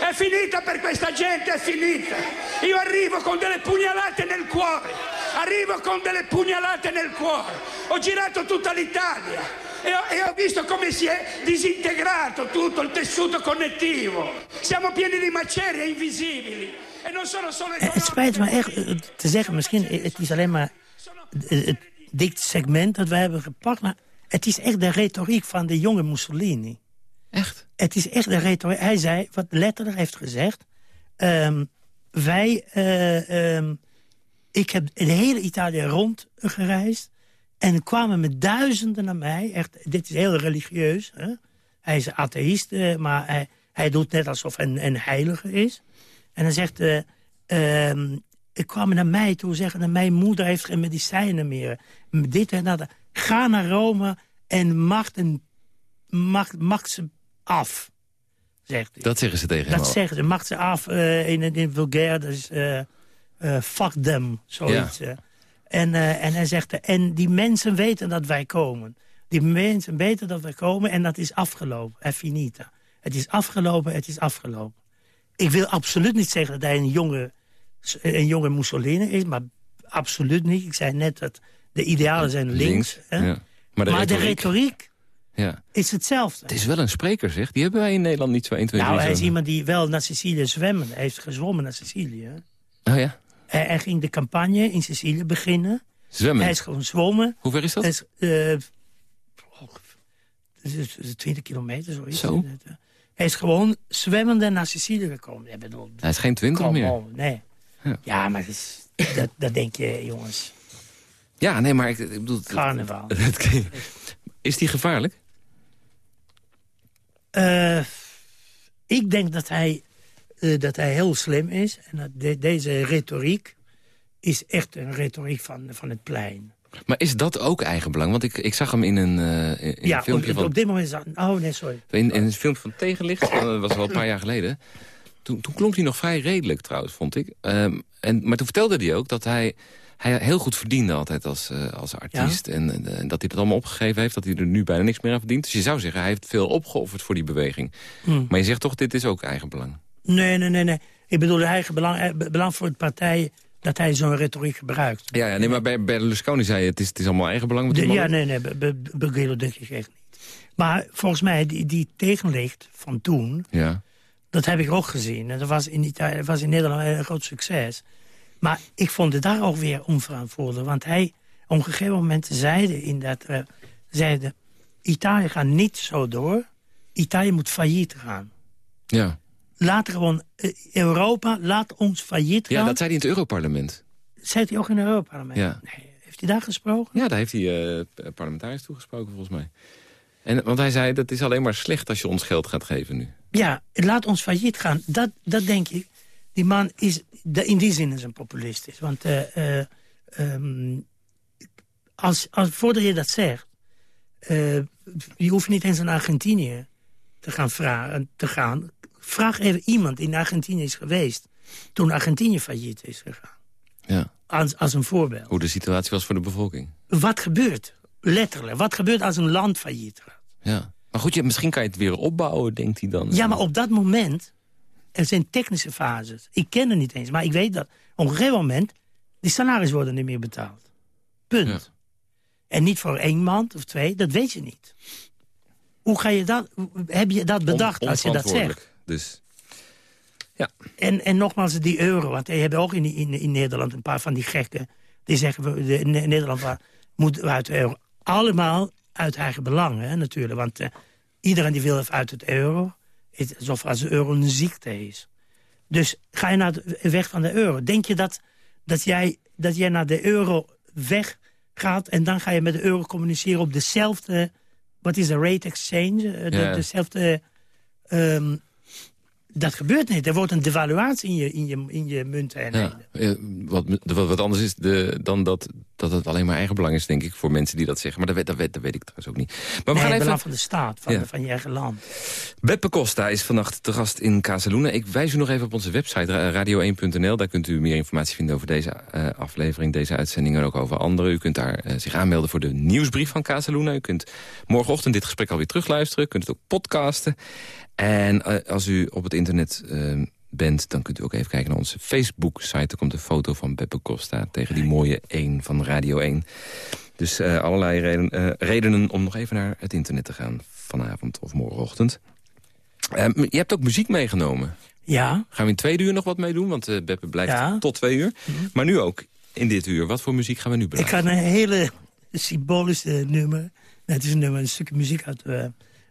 è finita per questa gente, è finita. Io arrivo con delle pugnalate nel cuore, arrivo con delle pugnalate nel cuore. Ho girato tutta l'Italia e ho, e ho visto come si è disintegrato tutto il tessuto connettivo. Siamo pieni di macerie invisibili. E non sono solo Eh, Het spijt me echt eh, te zeggen, misschien eh, het is alleen maar het dik segment dat we hebben gepakt. Maar het is echt de retoriek van de jonge Mussolini. Echt? Het is echt de retoriek. Hij zei, wat letterlijk heeft gezegd... ehm, wij, eh, ehm, ik heb de hele Italië rond gereisd... en kwamen met duizenden naar mij. Echt, dit is heel religieus. Hè? Hij is atheïst, eh, maar hij, doet net alsof hij een, een heilige is. En hij zegt... ehm, ik kwam naar mij toe zeggen... mijn moeder heeft geen medicijnen meer. Dit en dat. Ga naar Rome en mag, een, mag ze af. Zegt hij. Dat zeggen ze tegen hem Dat al. zeggen ze. Mag ze af eh, in, in, vulgair. Dat is eh, fuck them. Zoiets. En, en hij zegt... En die mensen weten dat wij komen. Die mensen weten dat wij komen en dat is afgelopen. Finita. Het is afgelopen, het is afgelopen. Ik wil absoluut niet zeggen dat hij een jonge, een jonge Mussolini is. Maar absoluut niet. Ik zei net dat de idealen zijn links. hè. ja. Maar de maar de retoriek, retoriek ja. is hetzelfde. Het is wel een spreker, zeg. Die hebben wij in Nederland niet zo 1, 2, 3. Nou, hij is iemand die wel naar Sicilië zwemmen. Hij heeft gezwommen naar Sicilië. Oh ja? Hij, hij ging de campagne in Sicilië beginnen. Zwemmen. Hij is gewoon zwommen. Hoe ver is dat? Hij is, eh, het is- het is 20 kilometer, zoiets. Zo. Hij is gewoon zwemmende naar Sicilië gekomen. Ik bedoel, Hij is geen 20 come meer. nee. Ja. Ja, maar dat, is, dat, dat denk je, jongens. Ja, nee, maar ik, ik bedoel... het- Carnaval. het- is die gevaarlijk? Eh, ik denk dat hij, eh, dat hij heel slim is. En dat de- deze retoriek is echt een retoriek van, van het plein. Maar is dat ook eigenbelang? Want ik, ik zag hem in een, eh, in ja, een filmpje op, van... op dit moment is dat... Oh, nee, sorry. In, in een filmpje van Tegenlicht, dat was wel een paar jaar geleden. Toen, toen klonk hij nog vrij redelijk trouwens, vond ik. Ehm, en, maar toen vertelde hij ook dat hij, hij heel goed verdiende altijd als, eh, als artiest. En, en, en dat hij dat allemaal opgegeven heeft, dat hij er nu bijna niks meer aan verdient. Dus je zou zeggen, hij heeft veel opgeofferd voor die beweging. Hmm. Maar je zegt toch, dit is ook eigenbelang. Nee, nee, nee, nee. Ik bedoel, eigen belang, eh, be- belang voor het partij dat hij zo'n retoriek gebruikt. Ja, ja nee, maar bij Berlusconi zei je, het is, het is allemaal eigenbelang. De- ja, nee, nee, Begelo denk ik echt niet. Maar volgens mij, die, die tegenlicht van toen... Ja. dat heb ik ook gezien. En dat was in, Italië, dat was in Nederland een groot succes. Maar ik vond het daar ook weer onverantwoordelijk. Want hij op een gegeven moment zeide in dat... eh, zeide, Italië gaat niet zo door. Italië moet failliet gaan. Ja. Laat gewoon... eh, Europa, laat ons failliet gaan. ja, dat zei hij in het Europarlement. Zei hij ook in het Europarlement? Ja. Nee, Heeft hij daar gesproken? Ja, daar heeft hij uh, parlementariërs toegesproken volgens mij. En, want hij zei, dat is alleen maar slecht als je ons geld gaat geven nu. Ja, laat ons failliet gaan. Dat, dat denk ik. Die man is in die zin is een populist. Want uh, uh, als, als, voordat je dat zegt... Uh, je hoeft niet eens naar Argentinië te gaan, vragen, te gaan. Vraag even iemand die in Argentinië is geweest... toen Argentinië failliet is gegaan. Ja. Als, als een voorbeeld. Hoe de situatie was voor de bevolking. Wat gebeurt? Letterlijk. Wat gebeurt als een land failliet gaat? Ja. Maar goed, je, misschien kan je het weer opbouwen, denkt hij dan. Ja, maar op dat moment... Er zijn technische fases. Ik ken het niet eens, maar ik weet dat op een gegeven moment... die salaris worden niet meer betaald. Punt. En niet voor één maand of twee, dat weet je niet. Hoe ga je dat, heb je dat bedacht als je dat zegt? Dus, ja. En, en nogmaals, die euro. Want je hebt ook in, in, in Nederland een paar van die gekken... die zeggen, de, Nederland moet uit de euro. Allemaal uit eigen belang, hè, natuurlijk. Want uh, iedereen die wil uit het euro... is alsof als de euro een ziekte is. Dus ga je naar de weg van de euro. Denk je dat, dat, jij, dat jij naar de euro weg gaat... en dan ga je met de euro communiceren op dezelfde... wat is de rate exchange? Eh, de, Dezelfde... Um, dat gebeurt niet. Er wordt een devaluatie in je, in je, in je munten en ja, wat, wat, anders is de, dan dat, dat het alleen maar eigen belang is, denk ik, voor mensen die dat zeggen. Maar dat, dat, weet, dat weet ik trouwens ook niet. Maar we gaan even... belang van de staat, van, van je eigen land. Beppe Costa is vannacht te gast in Casaluna. Ik wijs u nog even op onze website, radio1.nl. Daar kunt u meer informatie vinden over deze uh, aflevering, deze uitzending en ook over andere. U kunt daar uh, zich aanmelden voor de nieuwsbrief van Casaluna. U kunt morgenochtend dit gesprek alweer terugluisteren. U kunt het ook podcasten. En uh, als u op het internet uh, bent, dan kunt u ook even kijken naar onze Facebook-site. Er komt een foto van Beppe Costa tegen die mooie 1 van Radio 1. Dus uh, allerlei reden, redenen om nog even naar het internet te gaan vanavond of morgenochtend. Ehm, je hebt ook muziek meegenomen. Ja. Gaan we in twee uur nog wat mee doen? Want Beppe blijft ja. tot twee uur. Mhm. Maar nu ook, in dit uur. Wat voor muziek gaan we nu beluisteren? Ik ga een hele symbolische nummer. Het is een nummer, een stukje muziek uit...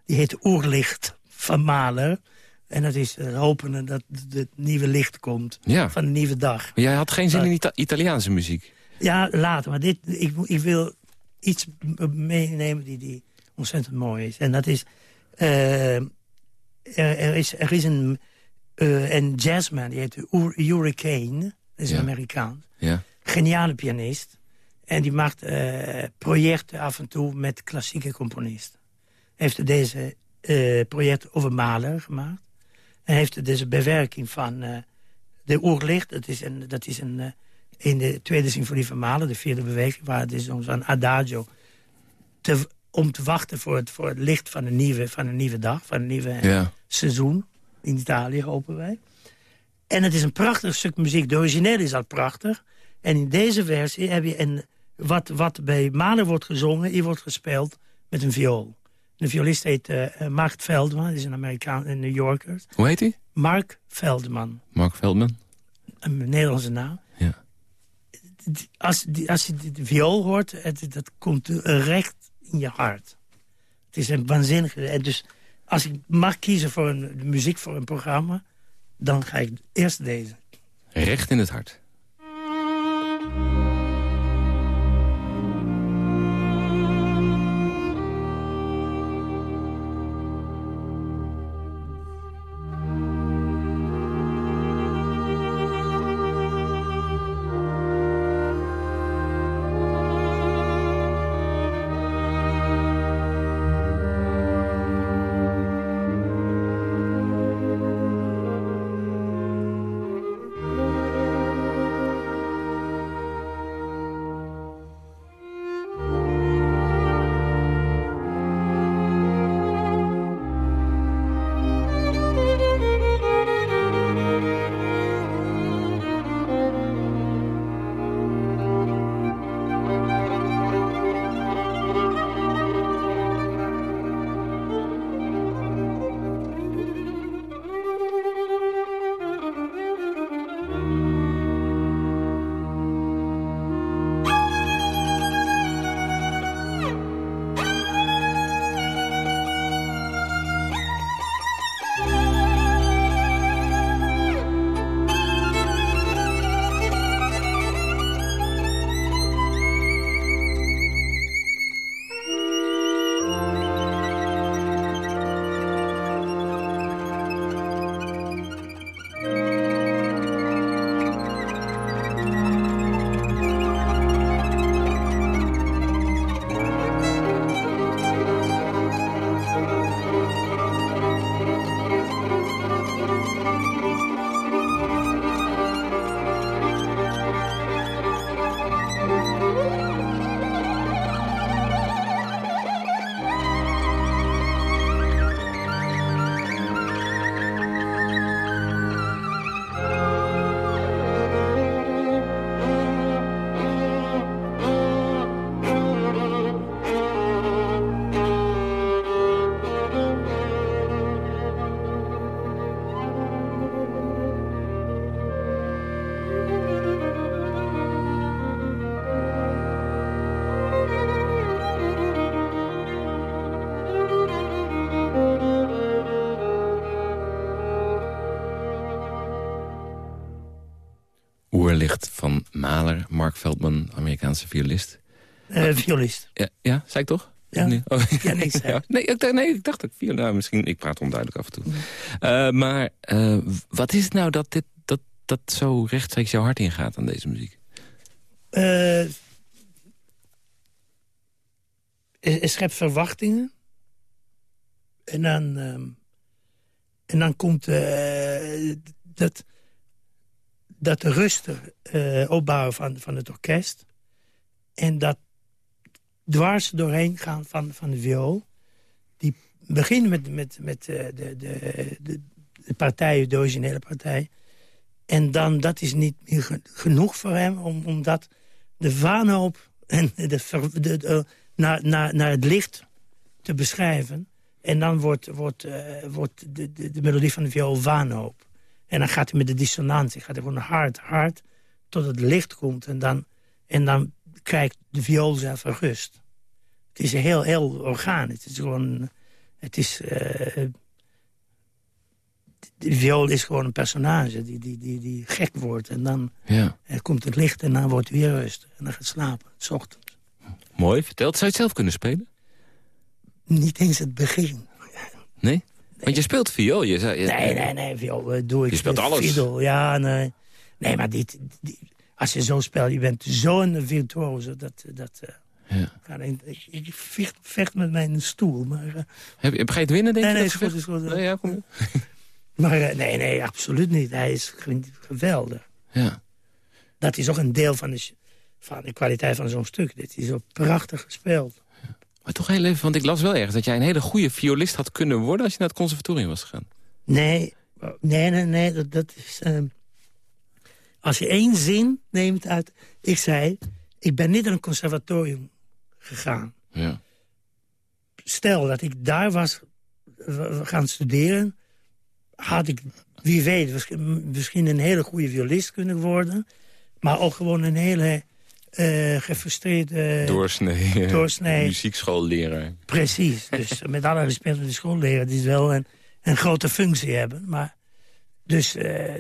die heet Oerlicht van Mahler. En dat is uh, hopen dat het nieuwe licht komt van de nieuwe dag. Maar jij had geen zin in Italiaanse muziek? Ja, later. Maar dit, ik, ik wil iets meenemen die, die ontzettend mooi is. En dat is... Uh, er, er, is, er is een, uh, een jazzman, die heet Hurricane. Dat is een Amerikaan. Ja. Geniale pianist. En die maakt projecten af en toe met klassieke componisten. Heeft deze uh, project over Mahler gemaakt. En heeft dus een bewerking van uh, de Oerlicht. Dat is, een, dat is een, uh, in de tweede symfonie van Mahler, de vierde beweging... waar het is zo'n adagio te, om te wachten voor het, voor het licht van een, nieuwe, van een nieuwe dag... van een nieuwe ja. seizoen in Italië, hopen wij. En het is een prachtig stuk muziek. De originele is al prachtig. En in deze versie heb je een, wat, wat bij Mahler wordt gezongen... hier wordt gespeeld met een viool. De violist heet uh, Mark Veldman, dat is een Amerikaan, een New Yorker. Hoe heet hij? Mark Veldman. Mark Veldman? Een Nederlandse naam. Ja. Als, als je de viool hoort, het, dat komt recht in je hart. Het is een waanzinnige... En dus als ik mag kiezen voor een, muziek voor een programma... dan ga ik eerst deze. Recht in het hart. Mark Veldman, Amerikaanse violist. Uh, violist. Ja, ja, zei ik toch? Ja, nee. Oh. ja niks. Ja. Nee, ik, nee, ik dacht dat ik nou, misschien, ik praat onduidelijk af en toe. Uh, maar uh, wat is het nou dat, dit, dat, dat zo rechtstreeks jouw hart ingaat aan deze muziek? Uh, het schept verwachtingen. En dan, um, en dan komt dat, dat rustig opbouwen van, van het orkest. En dat dwars doorheen gaan van, van de viool. Die beginnen met, met, met uh, de, de, de, de partij, de originele partij. En dan, dat is niet meer genoeg voor hem, om, omdat de waanhoop en de, de, naar, naar, naar het licht te beschrijven. En dan wordt, wordt, uh, wordt de, de, de, melodie van de viool waanhoop. En dan gaat hij met de dissonantie, gaat hij gewoon hard, hard, tot het licht komt. En dan, en dan krijgt de viool zelf rust. Het is heel, heel organisch. Het is gewoon... Het is... Uh, de viool is gewoon een personage die, die, die, die gek wordt. En dan ja. er komt het licht en dan wordt hij weer rustig. En dan gaat slapen, s ochtends. Mooi, verteld. Zou je het zelf kunnen spelen? Niet eens het begin. Nee? Want je speelt viool. Je zei, je, nee, nee, nee, viool doe ik. Je speelt alles. Ja, nee. Nee, maar dit, dit, als je zo speelt, je bent zo'n virtuose. Dat, dat, uh, ja. ik, ik vecht, vecht, met mijn stoel. Maar, uh, heb, je, heb je het winnen, denk nee, je? Nee, is goed, is goed. Nee, ja, kom maar uh, nee, nee, absoluut niet. Hij is geweldig. Ja. Dat is ook een deel van de, van de kwaliteit van zo'n stuk. Dit is zo prachtig gespeeld. Maar toch heel even, want ik las wel ergens... dat jij een hele goede violist had kunnen worden... als je naar het conservatorium was gegaan. Nee, nee, nee, nee dat, dat is... Uh, als je één zin neemt uit... Ik zei, ik ben niet naar een conservatorium gegaan. Ja. Stel dat ik daar was gaan studeren... had ik, wie weet, misschien een hele goede violist kunnen worden... maar ook gewoon een hele uh, gefrustreerde... Doorsnee. Doorsnee. Muziekschoolleraar. Precies. Dus met alle respect voor de schoolleraar... die wel een, een grote functie hebben. Maar dus... Uh,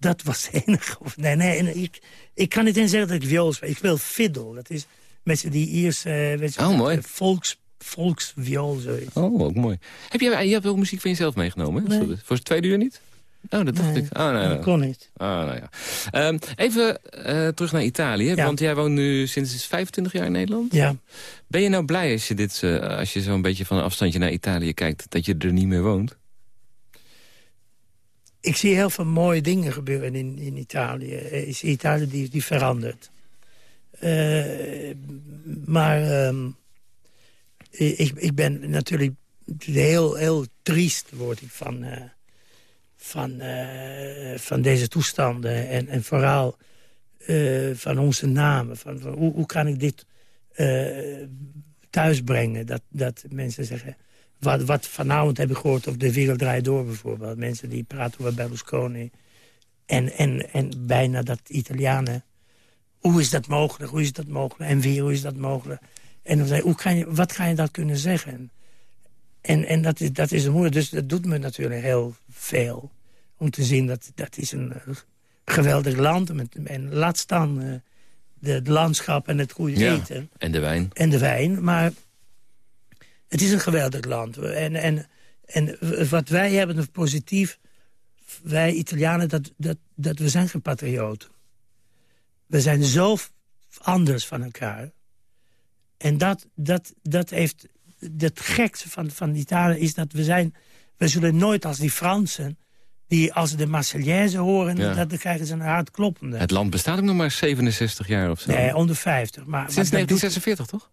dat was het enige. Nee, nee, ik, ik kan niet eens zeggen dat ik viool speel. Ik speel fiddle. Dat is mensen die. Uh, weet je, oh, mooi. Volks, volksviool, zoiets. Oh, ook mooi. Heb je, je hebt ook muziek van jezelf meegenomen, hè? Nee. Voor het tweede uur niet? Oh, dat dacht nee, ik. Oh, nee, dat kon niet. Oh, nou ja. Um, even uh, terug naar Italië. Ja. Want jij woont nu sinds 25 jaar in Nederland. Ja. Ben je nou blij als je, dit, uh, als je zo'n beetje van een afstandje naar Italië kijkt... dat je er niet meer woont? ik zie heel veel mooie dingen gebeuren in, in Italië. Is Italië die, die verandert. Uh, maar um, ik, ik ben natuurlijk heel, heel triest word ik van, van, uh, van deze toestanden. En, en vooral van onze namen. Van, hoe, hoe, kan ik dit thuisbrengen? Dat, dat mensen zeggen... Wat, wat vanavond heb ik gehoord op De Wereld Draait Door bijvoorbeeld. Mensen die praten over Berlusconi. En, en, en bijna dat Italianen... Hoe is dat mogelijk? Hoe is dat mogelijk? En weer, hoe is dat mogelijk? En dan zei hoe kan je, wat kan je dat kunnen zeggen? En, en dat, is, dat is moeilijk. Dus dat doet me natuurlijk heel veel. Om te zien dat dat is een uh, geweldig land. Met, en laat staan uh, de, het landschap en het goede ja, eten. En de wijn. En de wijn. Maar het is een geweldig land. En, en, en wat wij hebben positief, wij Italianen, dat, dat, dat we zijn geen patrioten. We zijn zo anders van elkaar. En dat, dat, dat heeft... Het gekste van, van Italië is dat we zijn... We zullen nooit als die Fransen... die als ze de Marseillaise horen... Ja. Dat, dan krijgen ze een hard kloppende. Het land bestaat ook nog maar 67 jaar of zo. Nee, onder 50. Maar, Sinds maar dat doet 1946, toch?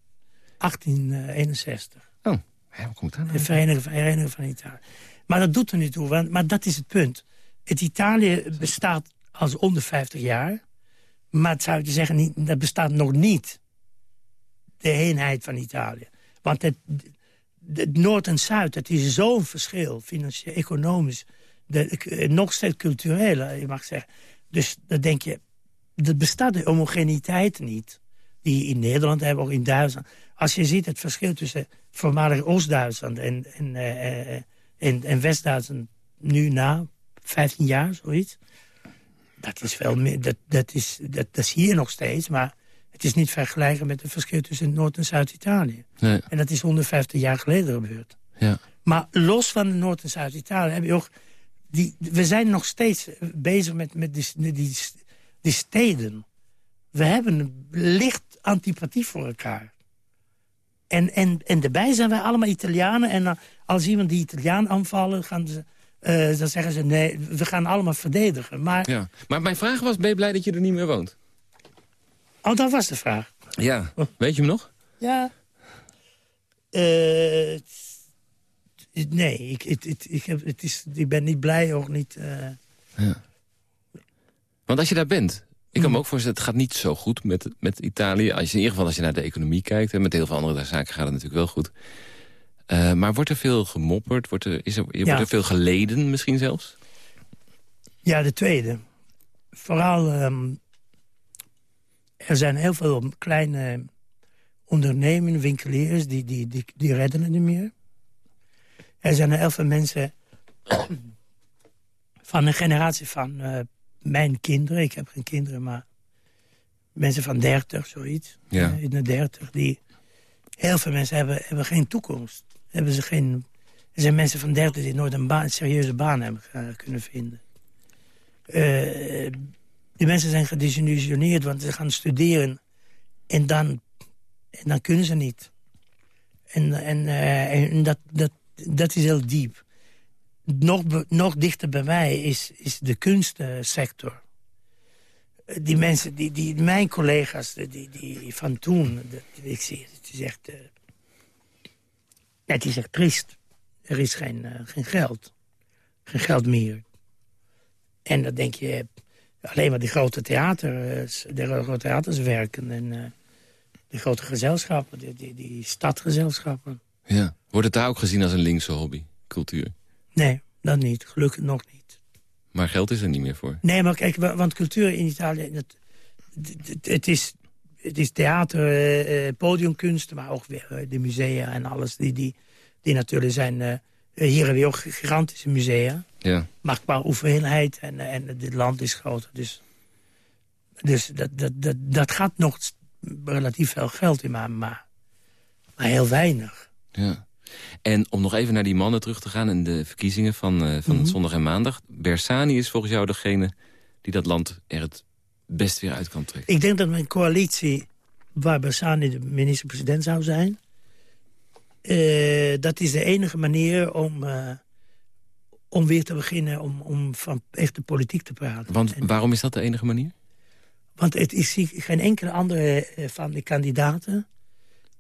1861. Oh, ja, hoe komt dat De nou? Vereniging, Vereniging van Italië. Maar dat doet er niet toe, want, maar dat is het punt. Het Italië bestaat als onder 50 jaar. Maar het zou je zeggen, niet, dat bestaat nog niet. De eenheid van Italië. Want het, het Noord en Zuid, het is zo'n verschil. Financieel, economisch. De, nog steeds cultureel, je mag zeggen. Dus dan denk je, er bestaat de homogeniteit niet. Die in Nederland hebben, ook in Duitsland. Als je ziet het verschil tussen voormalig Oost-Duitsland en, en, uh, en, en West-Duitsland... nu na 15 jaar, zoiets. dat is veel meer, dat, dat, is, dat, dat zie je nog steeds, maar het is niet vergelijken met het verschil tussen Noord- en Zuid-Italië. Nee. En dat is 150 jaar geleden gebeurd. Ja. Maar los van Noord- en Zuid-Italië heb je ook... Die, we zijn nog steeds bezig met, met die, die, die steden. We hebben licht antipathie voor elkaar. En, en, en daarbij zijn wij allemaal Italianen. En als iemand die Italiaan aanvallen, gaan ze, uh, dan zeggen ze... nee, we gaan allemaal verdedigen. Maar, ja. maar mijn vraag was, ben je blij dat je er niet meer woont? Oh, dat was de vraag. Ja, weet je hem nog? Ja. Uh, nee, ik, het, het, ik, heb, het is, ik ben niet blij of niet... Ja. Want als je daar bent, ik kan me ook voorstellen, het gaat niet zo goed met, met Italië. Als je, in ieder geval als je naar de economie kijkt. En met heel veel andere zaken gaat het natuurlijk wel goed. Uh, maar wordt er veel gemopperd? Wordt er, is er, ja. wordt er veel geleden misschien zelfs? Ja, de tweede. Vooral, um, er zijn heel veel kleine ondernemingen, winkeliers... die, die, die, die redden het niet meer. Er zijn heel veel mensen van een generatie van... Uh, mijn kinderen, ik heb geen kinderen, maar mensen van 30, zoiets. Ja. In de 30, die... Heel veel mensen hebben, hebben geen toekomst. Hebben ze geen... Er zijn mensen van 30 die nooit een, baan, een serieuze baan hebben uh, kunnen vinden. Uh, die mensen zijn gedesillusioneerd, want ze gaan studeren. En dan, en dan kunnen ze niet. En, en, uh, en dat, dat, dat is heel diep nog, nog dichter bij mij is, is de kunstsector. Die mensen, die, die, mijn collega's die, die van toen, dat, ik zie het is echt... Uh, het is echt triest. Er is geen, uh, geen geld. Geen geld meer. En dan denk je, alleen maar die grote, theater, de grote theaters werken... en uh, de grote gezelschappen, die, die stadgezelschappen. Ja. Wordt het daar ook gezien als een linkse hobby, cultuur? Nee, dat niet. Gelukkig nog niet. Maar geld is er niet meer voor? Nee, maar kijk, want cultuur in Italië... Het, het, het is, het is theater, uh, podiumkunsten, maar ook weer uh, de musea en alles. Die, die, die natuurlijk zijn... Uh, hier hebben we ook gigantische musea. Ja. Maar qua hoeveelheid en, en dit land is groter. Dus, dus dat, dat, dat, dat gaat nog relatief veel geld in, maar, maar, maar heel weinig. Ja. En om nog even naar die mannen terug te gaan... en de verkiezingen van, uh, van Mhm. zondag en maandag. Bersani is volgens jou degene die dat land er het best weer uit kan trekken. Ik denk dat mijn coalitie, waar Bersani de minister-president zou zijn... Uh, dat is de enige manier om, uh, om weer te beginnen... om, om van echte politiek te praten. Want en, waarom is dat de enige manier? Want het is geen enkele andere van de kandidaten...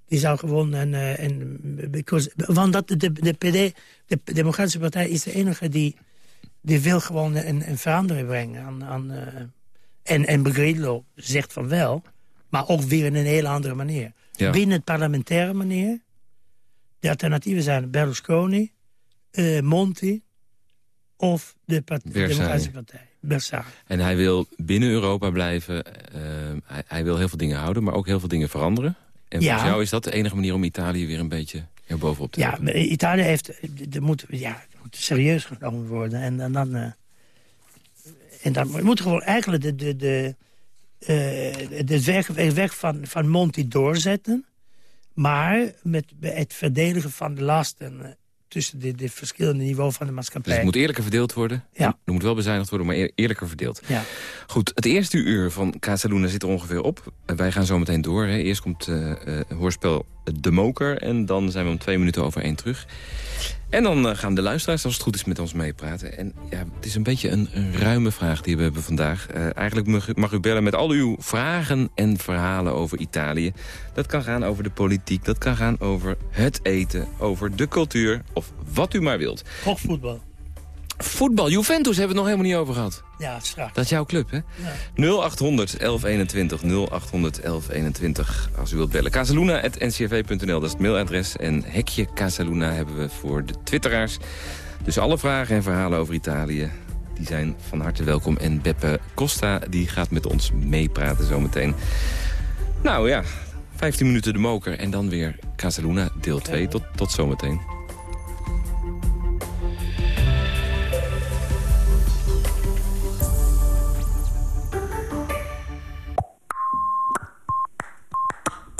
Die zou gewoon... En, uh, en, because, want dat, de, de PD, de Democratische Partij, is de enige die, die wil gewoon een, een verandering brengen. Aan, aan, uh, en, en Begrillo zegt van wel, maar ook weer in een hele andere manier. Ja. Binnen het parlementaire manier. De alternatieven zijn Berlusconi, uh, Monti of de, part. Democratische Partij. Bersani. En hij wil binnen Europa blijven. hij, hij wil heel veel dingen houden, maar ook heel veel dingen veranderen. En Ja. volgens jou is dat de enige manier om Italië weer een beetje erbovenop te Ja, Italië heeft, er moet, ja, moet serieus genomen worden. En, en dan, uh, en dan moet gewoon eigenlijk de, de, de, uh, het werk van, van Monti doorzetten. Maar met het verdedigen van de lasten uh, tussen de, de verschillende niveaus van de maatschappij. Dus het moet eerlijker verdeeld worden. Ja. Er moet wel bezuinigd worden, maar eer, eerlijker verdeeld. Ja. Goed, het eerste uur van Casaluna zit er ongeveer op. Wij gaan zo meteen door. Hè. Eerst komt uh, hoorspel De Moker. En dan zijn we om twee minuten over één terug. En dan uh, gaan de luisteraars, als het goed is, met ons meepraten. En ja, het is een beetje een, ruime vraag die we hebben vandaag. Eigenlijk mag u, u, bellen met al uw vragen en verhalen over Italië. Dat kan gaan over de politiek, dat kan gaan over het eten, over de cultuur... of wat u maar wilt. Ook voetbal. Juventus hebben we het nog helemaal niet over gehad. Ja, straks. Dat is jouw club, hè? Ja. 0800 1121, 0800 1121 als u wilt bellen. Casaluna.ncrv.nl, dat is het mailadres. En hekje Casaluna hebben we voor de twitteraars. Dus alle vragen en verhalen over Italië, die zijn van harte welkom. En Beppe Costa, die gaat met ons meepraten zometeen. Nou ja, 15 minuten de moker en dan weer Casaluna deel 2. Tot, tot zometeen.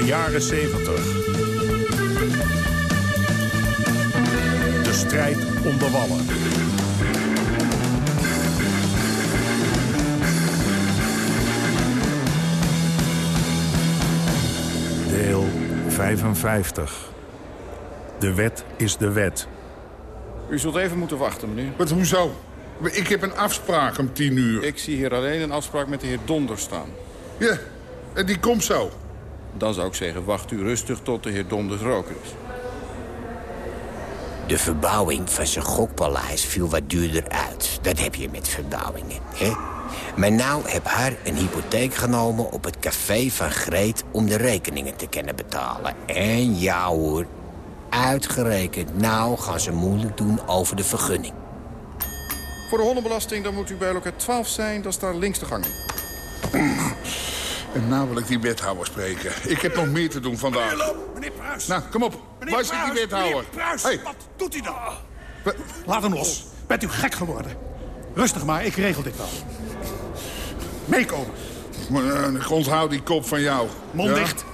De jaren 70. De strijd om de wallen. Deel 55. De wet is de wet. U zult even moeten wachten, meneer. Wat, hoezo? Ik heb een afspraak om tien uur. Ik zie hier alleen een afspraak met de heer Donder staan. Ja, en die komt zo. Dan zou ik zeggen, wacht u rustig tot de heer Donders roken is. De verbouwing van zijn gokpaleis viel wat duurder uit. Dat heb je met verbouwingen, hè? Maar nou heb haar een hypotheek genomen op het café van Greet... om de rekeningen te kunnen betalen. En ja hoor, uitgerekend. Nou gaan ze moeilijk doen over de vergunning. Voor de hondenbelasting dan moet u bij loket 12 zijn. Dat is daar links de gang in. En nou wil ik die wethouder spreken. Ik heb nog meer te doen vandaag. Meneer Loop, meneer Pruis. Nou, kom op. Meneer Waar zit die wethouder? Meneer Pruis, Hey. wat doet u dan? Laat hem los. Bent u gek geworden? Rustig maar, ik regel dit wel. Meekomen. Eh, Ik onthoud die kop van jou. Mond Ja? dicht.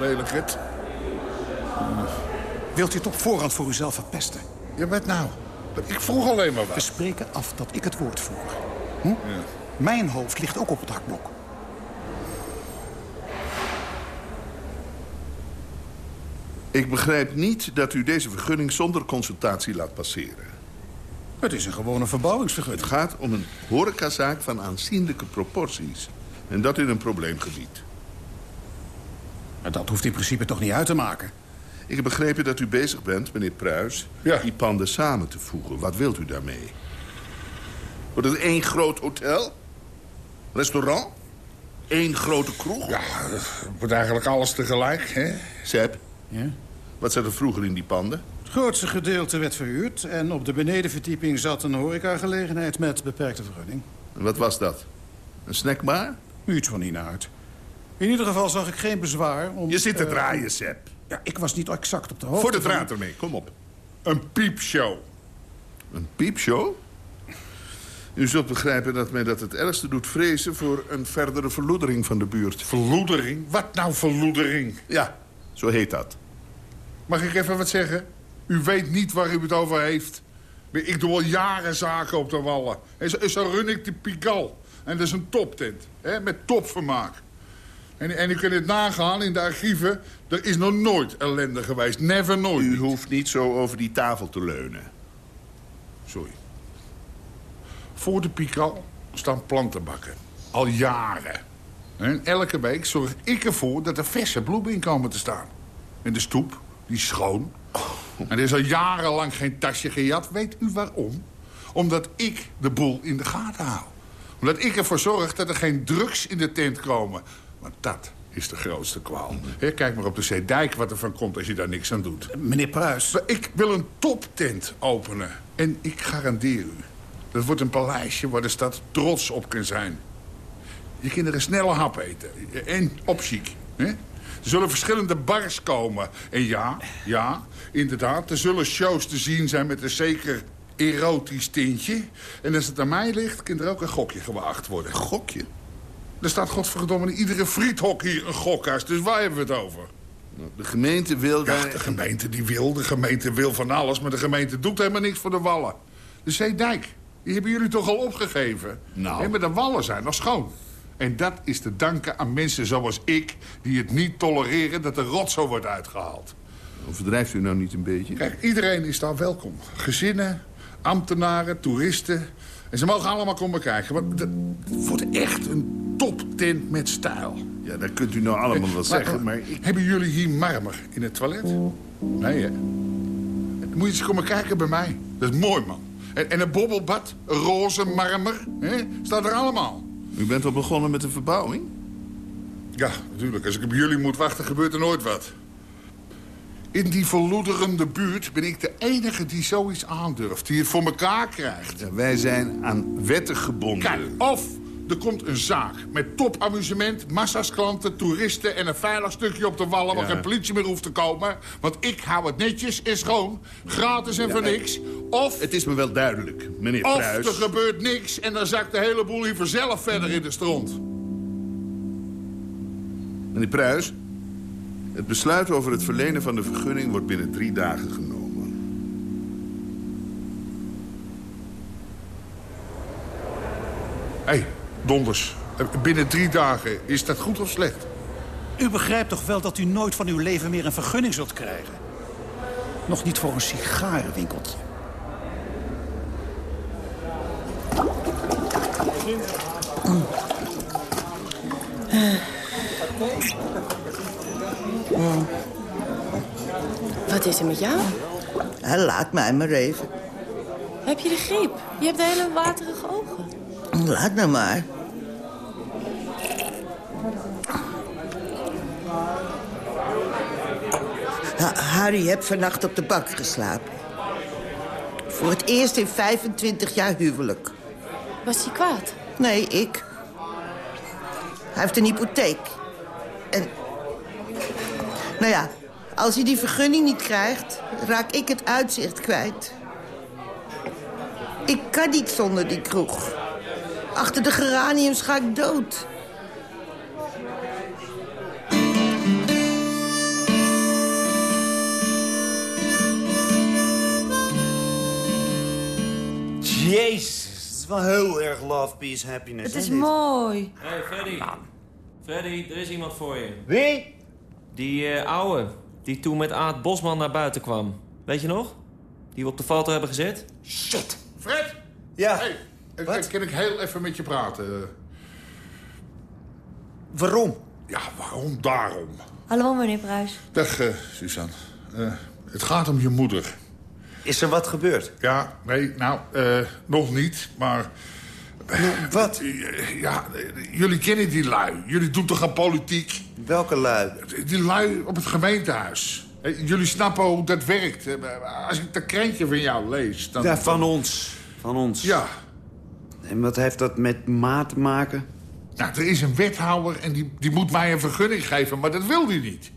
Lelijk het. Wilt u het op voorhand voor uzelf verpesten? Ja, wat nou? Ik vroeg alleen maar We wat. spreken af dat ik het woord voer. Hm? Mijn hoofd ligt ook op het hakblok. Ik begrijp niet dat u deze vergunning zonder consultatie laat passeren. Het is een gewone verbouwingsvergunning. Het gaat om een horecazaak van aanzienlijke proporties. En dat in een probleemgebied. Maar dat hoeft in principe toch niet uit te maken? Ik heb begrepen dat u bezig bent, meneer Pruis... Ja. die panden samen te voegen. Wat wilt u daarmee? Wordt het één groot hotel? Restaurant? Eén grote kroeg? Ja, het wordt eigenlijk alles tegelijk, hè? Seb, Ja? Wat zat er vroeger in die panden? Het grootste gedeelte werd verhuurd... en op de benedenverdieping zat een horecagelegenheid met beperkte vergunning. En wat was dat? Een snackbar? Iets van uit. In ieder geval zag ik geen bezwaar om... Je zit te eh, draaien, Seb. Ja, ik was niet exact op de hoogte Voor de draad ermee, kom op. Een piepshow. Een piepshow? U zult begrijpen dat mij dat het ergste doet vrezen... voor een verdere verloedering van de buurt. Verloedering? Wat nou verloedering? Ja, zo heet dat. Mag ik even wat zeggen? U weet niet waar u het over heeft. Ik doe al jaren zaken op de Wallen. En zo, zo run ik de Pigal. En dat is een toptent, hè, met topvermaak. En, en u kunt het nagaan in de archieven. Er is nog nooit ellende geweest. Never nooit. U hoeft niet zo over die tafel te leunen. Sorry. Voor de Pigal staan plantenbakken. Al jaren. En elke week zorg ik ervoor dat er verse bloemen in komen te staan. En de stoep, die is schoon. En er is al jarenlang geen tasje gejat. Weet u waarom? Omdat ik de boel in de gaten hou. Omdat ik ervoor zorg dat er geen drugs in de tent komen. Want dat is de grootste kwaal. Kijk maar op de Zeedijk wat er van komt als je daar niks aan doet. Meneer Pruis, Ik wil een toptent openen. En ik garandeer u, dat wordt een paleisje waar de stad trots op kan zijn. Je kinderen snelle hap eten. En. Hè? Er zullen verschillende bars komen. En ja, ja, inderdaad, er zullen shows te zien zijn met een zeker erotisch tintje. En als het aan mij ligt, kan er ook een gokje gewaagd worden. Gokje? Er staat godverdomme in iedere friethok hier een gokhuis. Dus waar hebben we het over? Nou, De gemeente wil Ja, de gemeente die wil, de gemeente wil van alles... maar de gemeente doet helemaal niks voor de wallen. De Zeedijk, die hebben jullie toch al opgegeven? Nou. En met de wallen zijn nog schoon. En dat is te danken aan mensen zoals ik... die het niet tolereren dat de rotzooi wordt uitgehaald. Overdrijft u nou niet een beetje? Kijk, iedereen is daar welkom. Gezinnen, ambtenaren, toeristen. En ze mogen allemaal komen kijken. Want het wordt echt een toptent met stijl. Ja, dat kunt u nou allemaal wel zeggen, maar ik... Hebben jullie hier marmer in het toilet? Nee, hè? Dan moet je eens komen kijken bij mij. Dat is mooi, man. En, en een bobbelbad, roze marmer, hè? staat er allemaal. U bent al begonnen met de verbouwing? Ja, natuurlijk. Als ik op jullie moet wachten, gebeurt er nooit wat. In die verloederende buurt ben ik de enige die zoiets aandurft. Die het voor elkaar krijgt. wij zijn aan wetten gebonden. Kijk, of er komt een zaak met topamusement, massa's klanten, toeristen... en een veilig stukje op de wallen waar Ja. geen politie meer hoeft te komen. Want ik hou het netjes en schoon, gratis en Ja, voor nee. niks. Of, Het is me wel duidelijk, meneer of Pruis. er gebeurt niks en dan zakt de hele boel hier vanzelf verder in de stront. Meneer Pruis, het besluit over het verlenen van de vergunning wordt binnen drie dagen genomen. Hé, hey, donders. Eh, Binnen drie dagen, is dat goed of slecht? U begrijpt toch wel dat u nooit van uw leven meer een vergunning zult krijgen? Nog niet voor een sigarenwinkeltje. Wat is er met jou? laat mij maar even. Heb je de griep? Je hebt hele waterige ogen. Laat nou maar. Ha- Harry heeft vannacht op de bank geslapen. Voor het eerst in 25 jaar huwelijk. Was hij kwaad? Nee, ik. Hij heeft een hypotheek. En... Nou ja, als hij die vergunning niet krijgt... raak ik het uitzicht kwijt. Ik kan niet zonder die kroeg. Achter de geraniums ga ik dood. Jezus, het is wel heel erg love, peace, happiness. Het is hè, dit? mooi. Hé, hey, Freddy. Freddy, er is iemand voor je. Wie? Die eh ouwe, die toen met Aad Bosman naar buiten kwam. Weet je nog? Die we op de foto hebben gezet? Shit. Fred? Ja. Hey, eh, kan ik heel even met je praten? Waarom? Ja, waarom daarom? Hallo, meneer Pruis. Dag, eh, Suzanne. Eh, het gaat om je moeder. Is er wat gebeurd? Ja, nee, nou, eh, nog niet, maar... wat? Ja, jullie kennen die lui. Jullie doen toch aan politiek? Welke lui? Die lui op het gemeentehuis. Eh, Jullie snappen hoe dat werkt. Eh, Als ik dat krantje van jou lees, dan... Ja, van ons. Van ons. Ja. En wat heeft dat met ma te maken? Nou, er is een wethouder en die, die moet mij een vergunning geven, maar dat wil hij niet.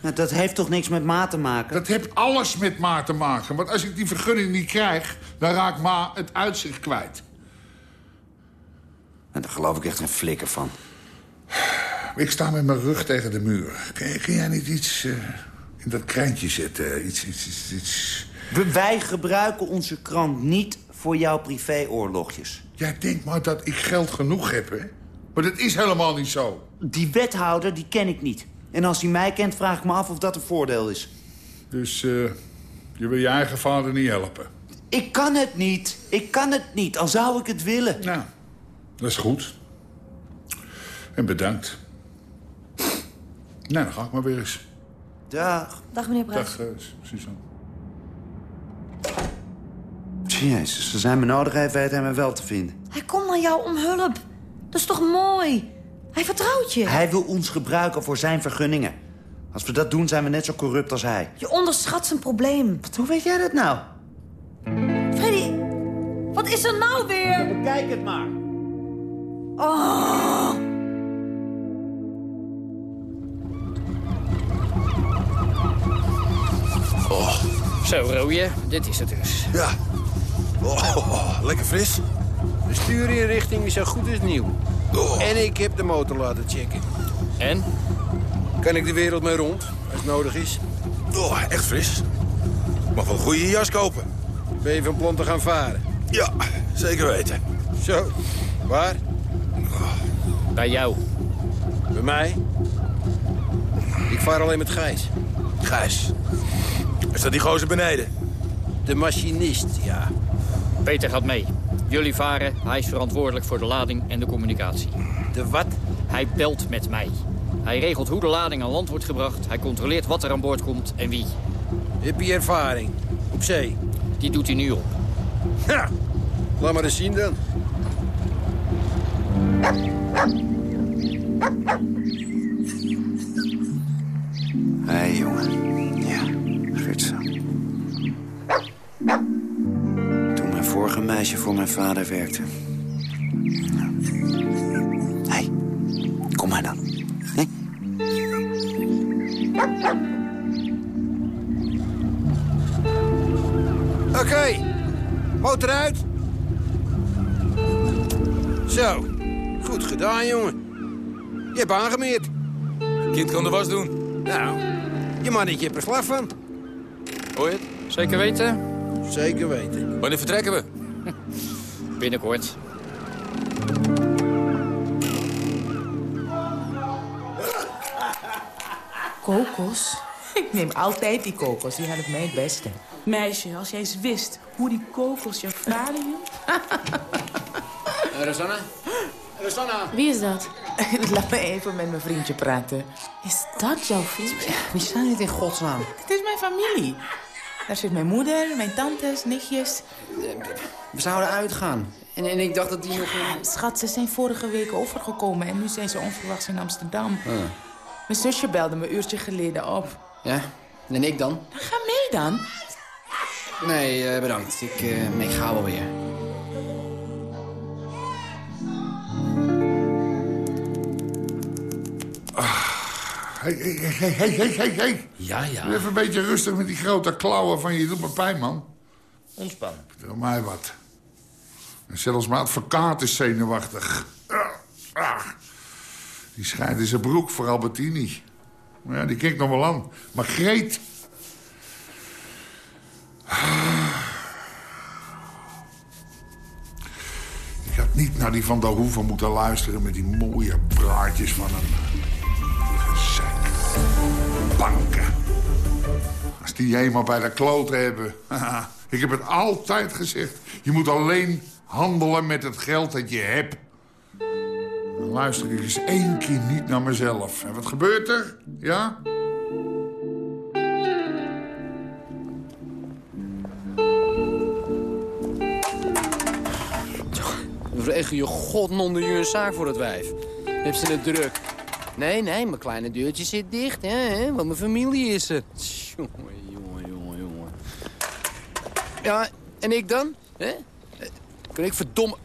Nou, dat heeft toch niks met ma te maken? Dat heeft alles met Ma te maken. Want als ik die vergunning niet krijg, dan raakt Ma het uitzicht kwijt. En daar geloof ik echt een flikker van. Ik sta met mijn rug tegen de muur. Kun, kun jij niet iets eh, in dat krantje zetten? Iets, iets, iets, iets... We- Wij gebruiken onze krant niet voor jouw privéoorlogjes. Jij denkt maar dat ik geld genoeg heb, hè? Maar dat is helemaal niet zo. Die wethouder, die ken ik niet. En als hij mij kent, vraag ik me af of dat een voordeel is. Dus eh, je wil je eigen vader niet helpen? Ik kan het niet. Ik kan het niet, al zou ik het willen. Nou, dat is goed. En bedankt. Nou, dan ga ik maar weer eens. Dag. Dag, meneer Pruis. Dag, eh, Suzanne. Jezus, als hij me nodig heeft, weet hij me wel te vinden. Hij komt naar jou om hulp. Dat is toch mooi? Hij vertrouwt je. Hij wil ons gebruiken voor zijn vergunningen. Als we dat doen, zijn we net zo corrupt als hij. Je onderschat zijn probleem. Hoe weet jij dat nou? Freddy, wat is er nou weer? Bekijk het maar. Oh. Oh, zo rooie, dit is het dus. Ja. Oh, lekker fris. De stuurinrichting is zo goed als nieuw. En ik heb de motor laten checken. En? Kan ik de wereld mee rond, als het nodig is? Oh, echt fris. Ik mag wel een goede jas kopen. Ben je van plan te gaan varen? Ja, zeker weten. Zo, waar? Bij jou. Bij mij? Ik vaar alleen met Gijs. Gijs. Is dat die gozer beneden? De machinist, ja. Peter gaat mee. Jullie varen, hij is verantwoordelijk voor de lading en de communicatie. De wat? Hij belt met mij. Hij regelt hoe de lading aan land wordt gebracht. Hij controleert wat er aan boord komt en wie. Heb je ervaring? Op zee? Die doet hij nu op. Ja, laat maar eens zien dan. Hé, hey, jongen. Voor mijn vader werkte. Hé, hey, kom maar dan. Oké, okay. motor uit. Zo, goed gedaan, jongen. Je hebt aangemeerd. Kind kan de was doen. Nou, je mannetje hebt er slag van. Hoor je het? Zeker weten? Zeker weten. Wanneer vertrekken we? Binnenkort. Kokos? Ik neem altijd die kokos, die helpt mij het beste. Meisje, als jij eens wist hoe die kokos je vader hielp. Uh, Rosanna? Rosanna? Wie is dat? Laat me even met mijn vriendje praten. Is dat jouw vriend? Wie zijn dit in godsnaam? Het is mijn familie. Daar zit mijn moeder, mijn tantes, nichtjes. We zouden uitgaan. En, en ik dacht dat die nog... In... Schat, ze zijn vorige week overgekomen en nu zijn ze onverwachts in Amsterdam. Mijn zusje belde me een uurtje geleden op. Ja? En ik dan? Dan ga mee dan. Nee, uh, bedankt. Ik, uh, ik ga wel weer. Hé, hé, hé, hé. Ja, ja. Even een beetje rustig met die grote klauwen van je. Doet me pijn, man. Ontspan. Vertel mij wat. Zelfs mijn advocaat is zenuwachtig. Ah, ah. Die in zijn broek voor Albertini. Maar ja, die kijkt nog wel aan. Maar Greet... Ik had niet naar die Van der Hoeven moeten luisteren... met die mooie praatjes van hem. Gezeik. Banken. Als die eenmaal bij de kloot hebben. Ik heb het altijd gezegd. Je moet alleen handelen met het geld dat je hebt. Dan luister ik eens één keer niet naar mezelf. En wat gebeurt er? Ja? We vregen je god je een zaak voor het wijf. Heb ze het druk? Nee, nee, mijn kleine deurtje zit dicht, hè, want mijn familie is er. Jongen, jongen, jongen, jongen. Ja, en ik dan? Hè? Kan ik verdomme...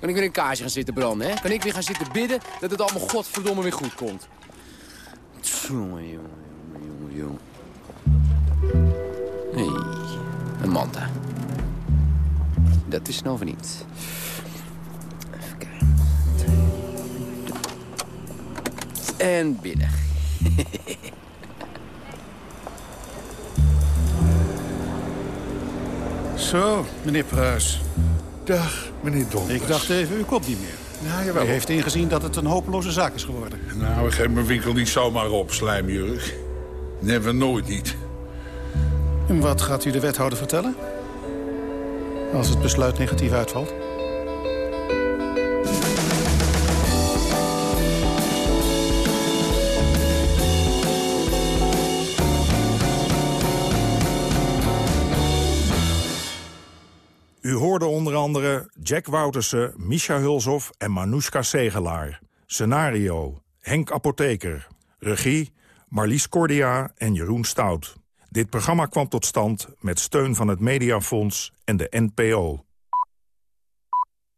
Kan ik weer een kaarsje gaan zitten branden, hè? Kan ik weer gaan zitten bidden dat het allemaal godverdomme weer goed komt? Jongen, jongen, jongen, jongen, jongen. Hé, Amanda. Dat is nou niet. Even kijken. En binnen. Zo, meneer Pruis. Dag, meneer Donders. Ik dacht even, u komt niet meer. Ja, jawel. U heeft ingezien dat het een hopeloze zaak is geworden. Nou, ik geef mijn winkel niet zomaar op, slijmjurk. Never, nooit niet. En wat gaat u de wethouder vertellen? Als het besluit negatief uitvalt? Onder andere Jack Woutersen, Misha Hulshoff en Manoushka Segelaar. Scenario, Henk Apotheker. Regie, Marlies Cordia en Jeroen Stout. Dit programma kwam tot stand met steun van het Mediafonds en de NPO.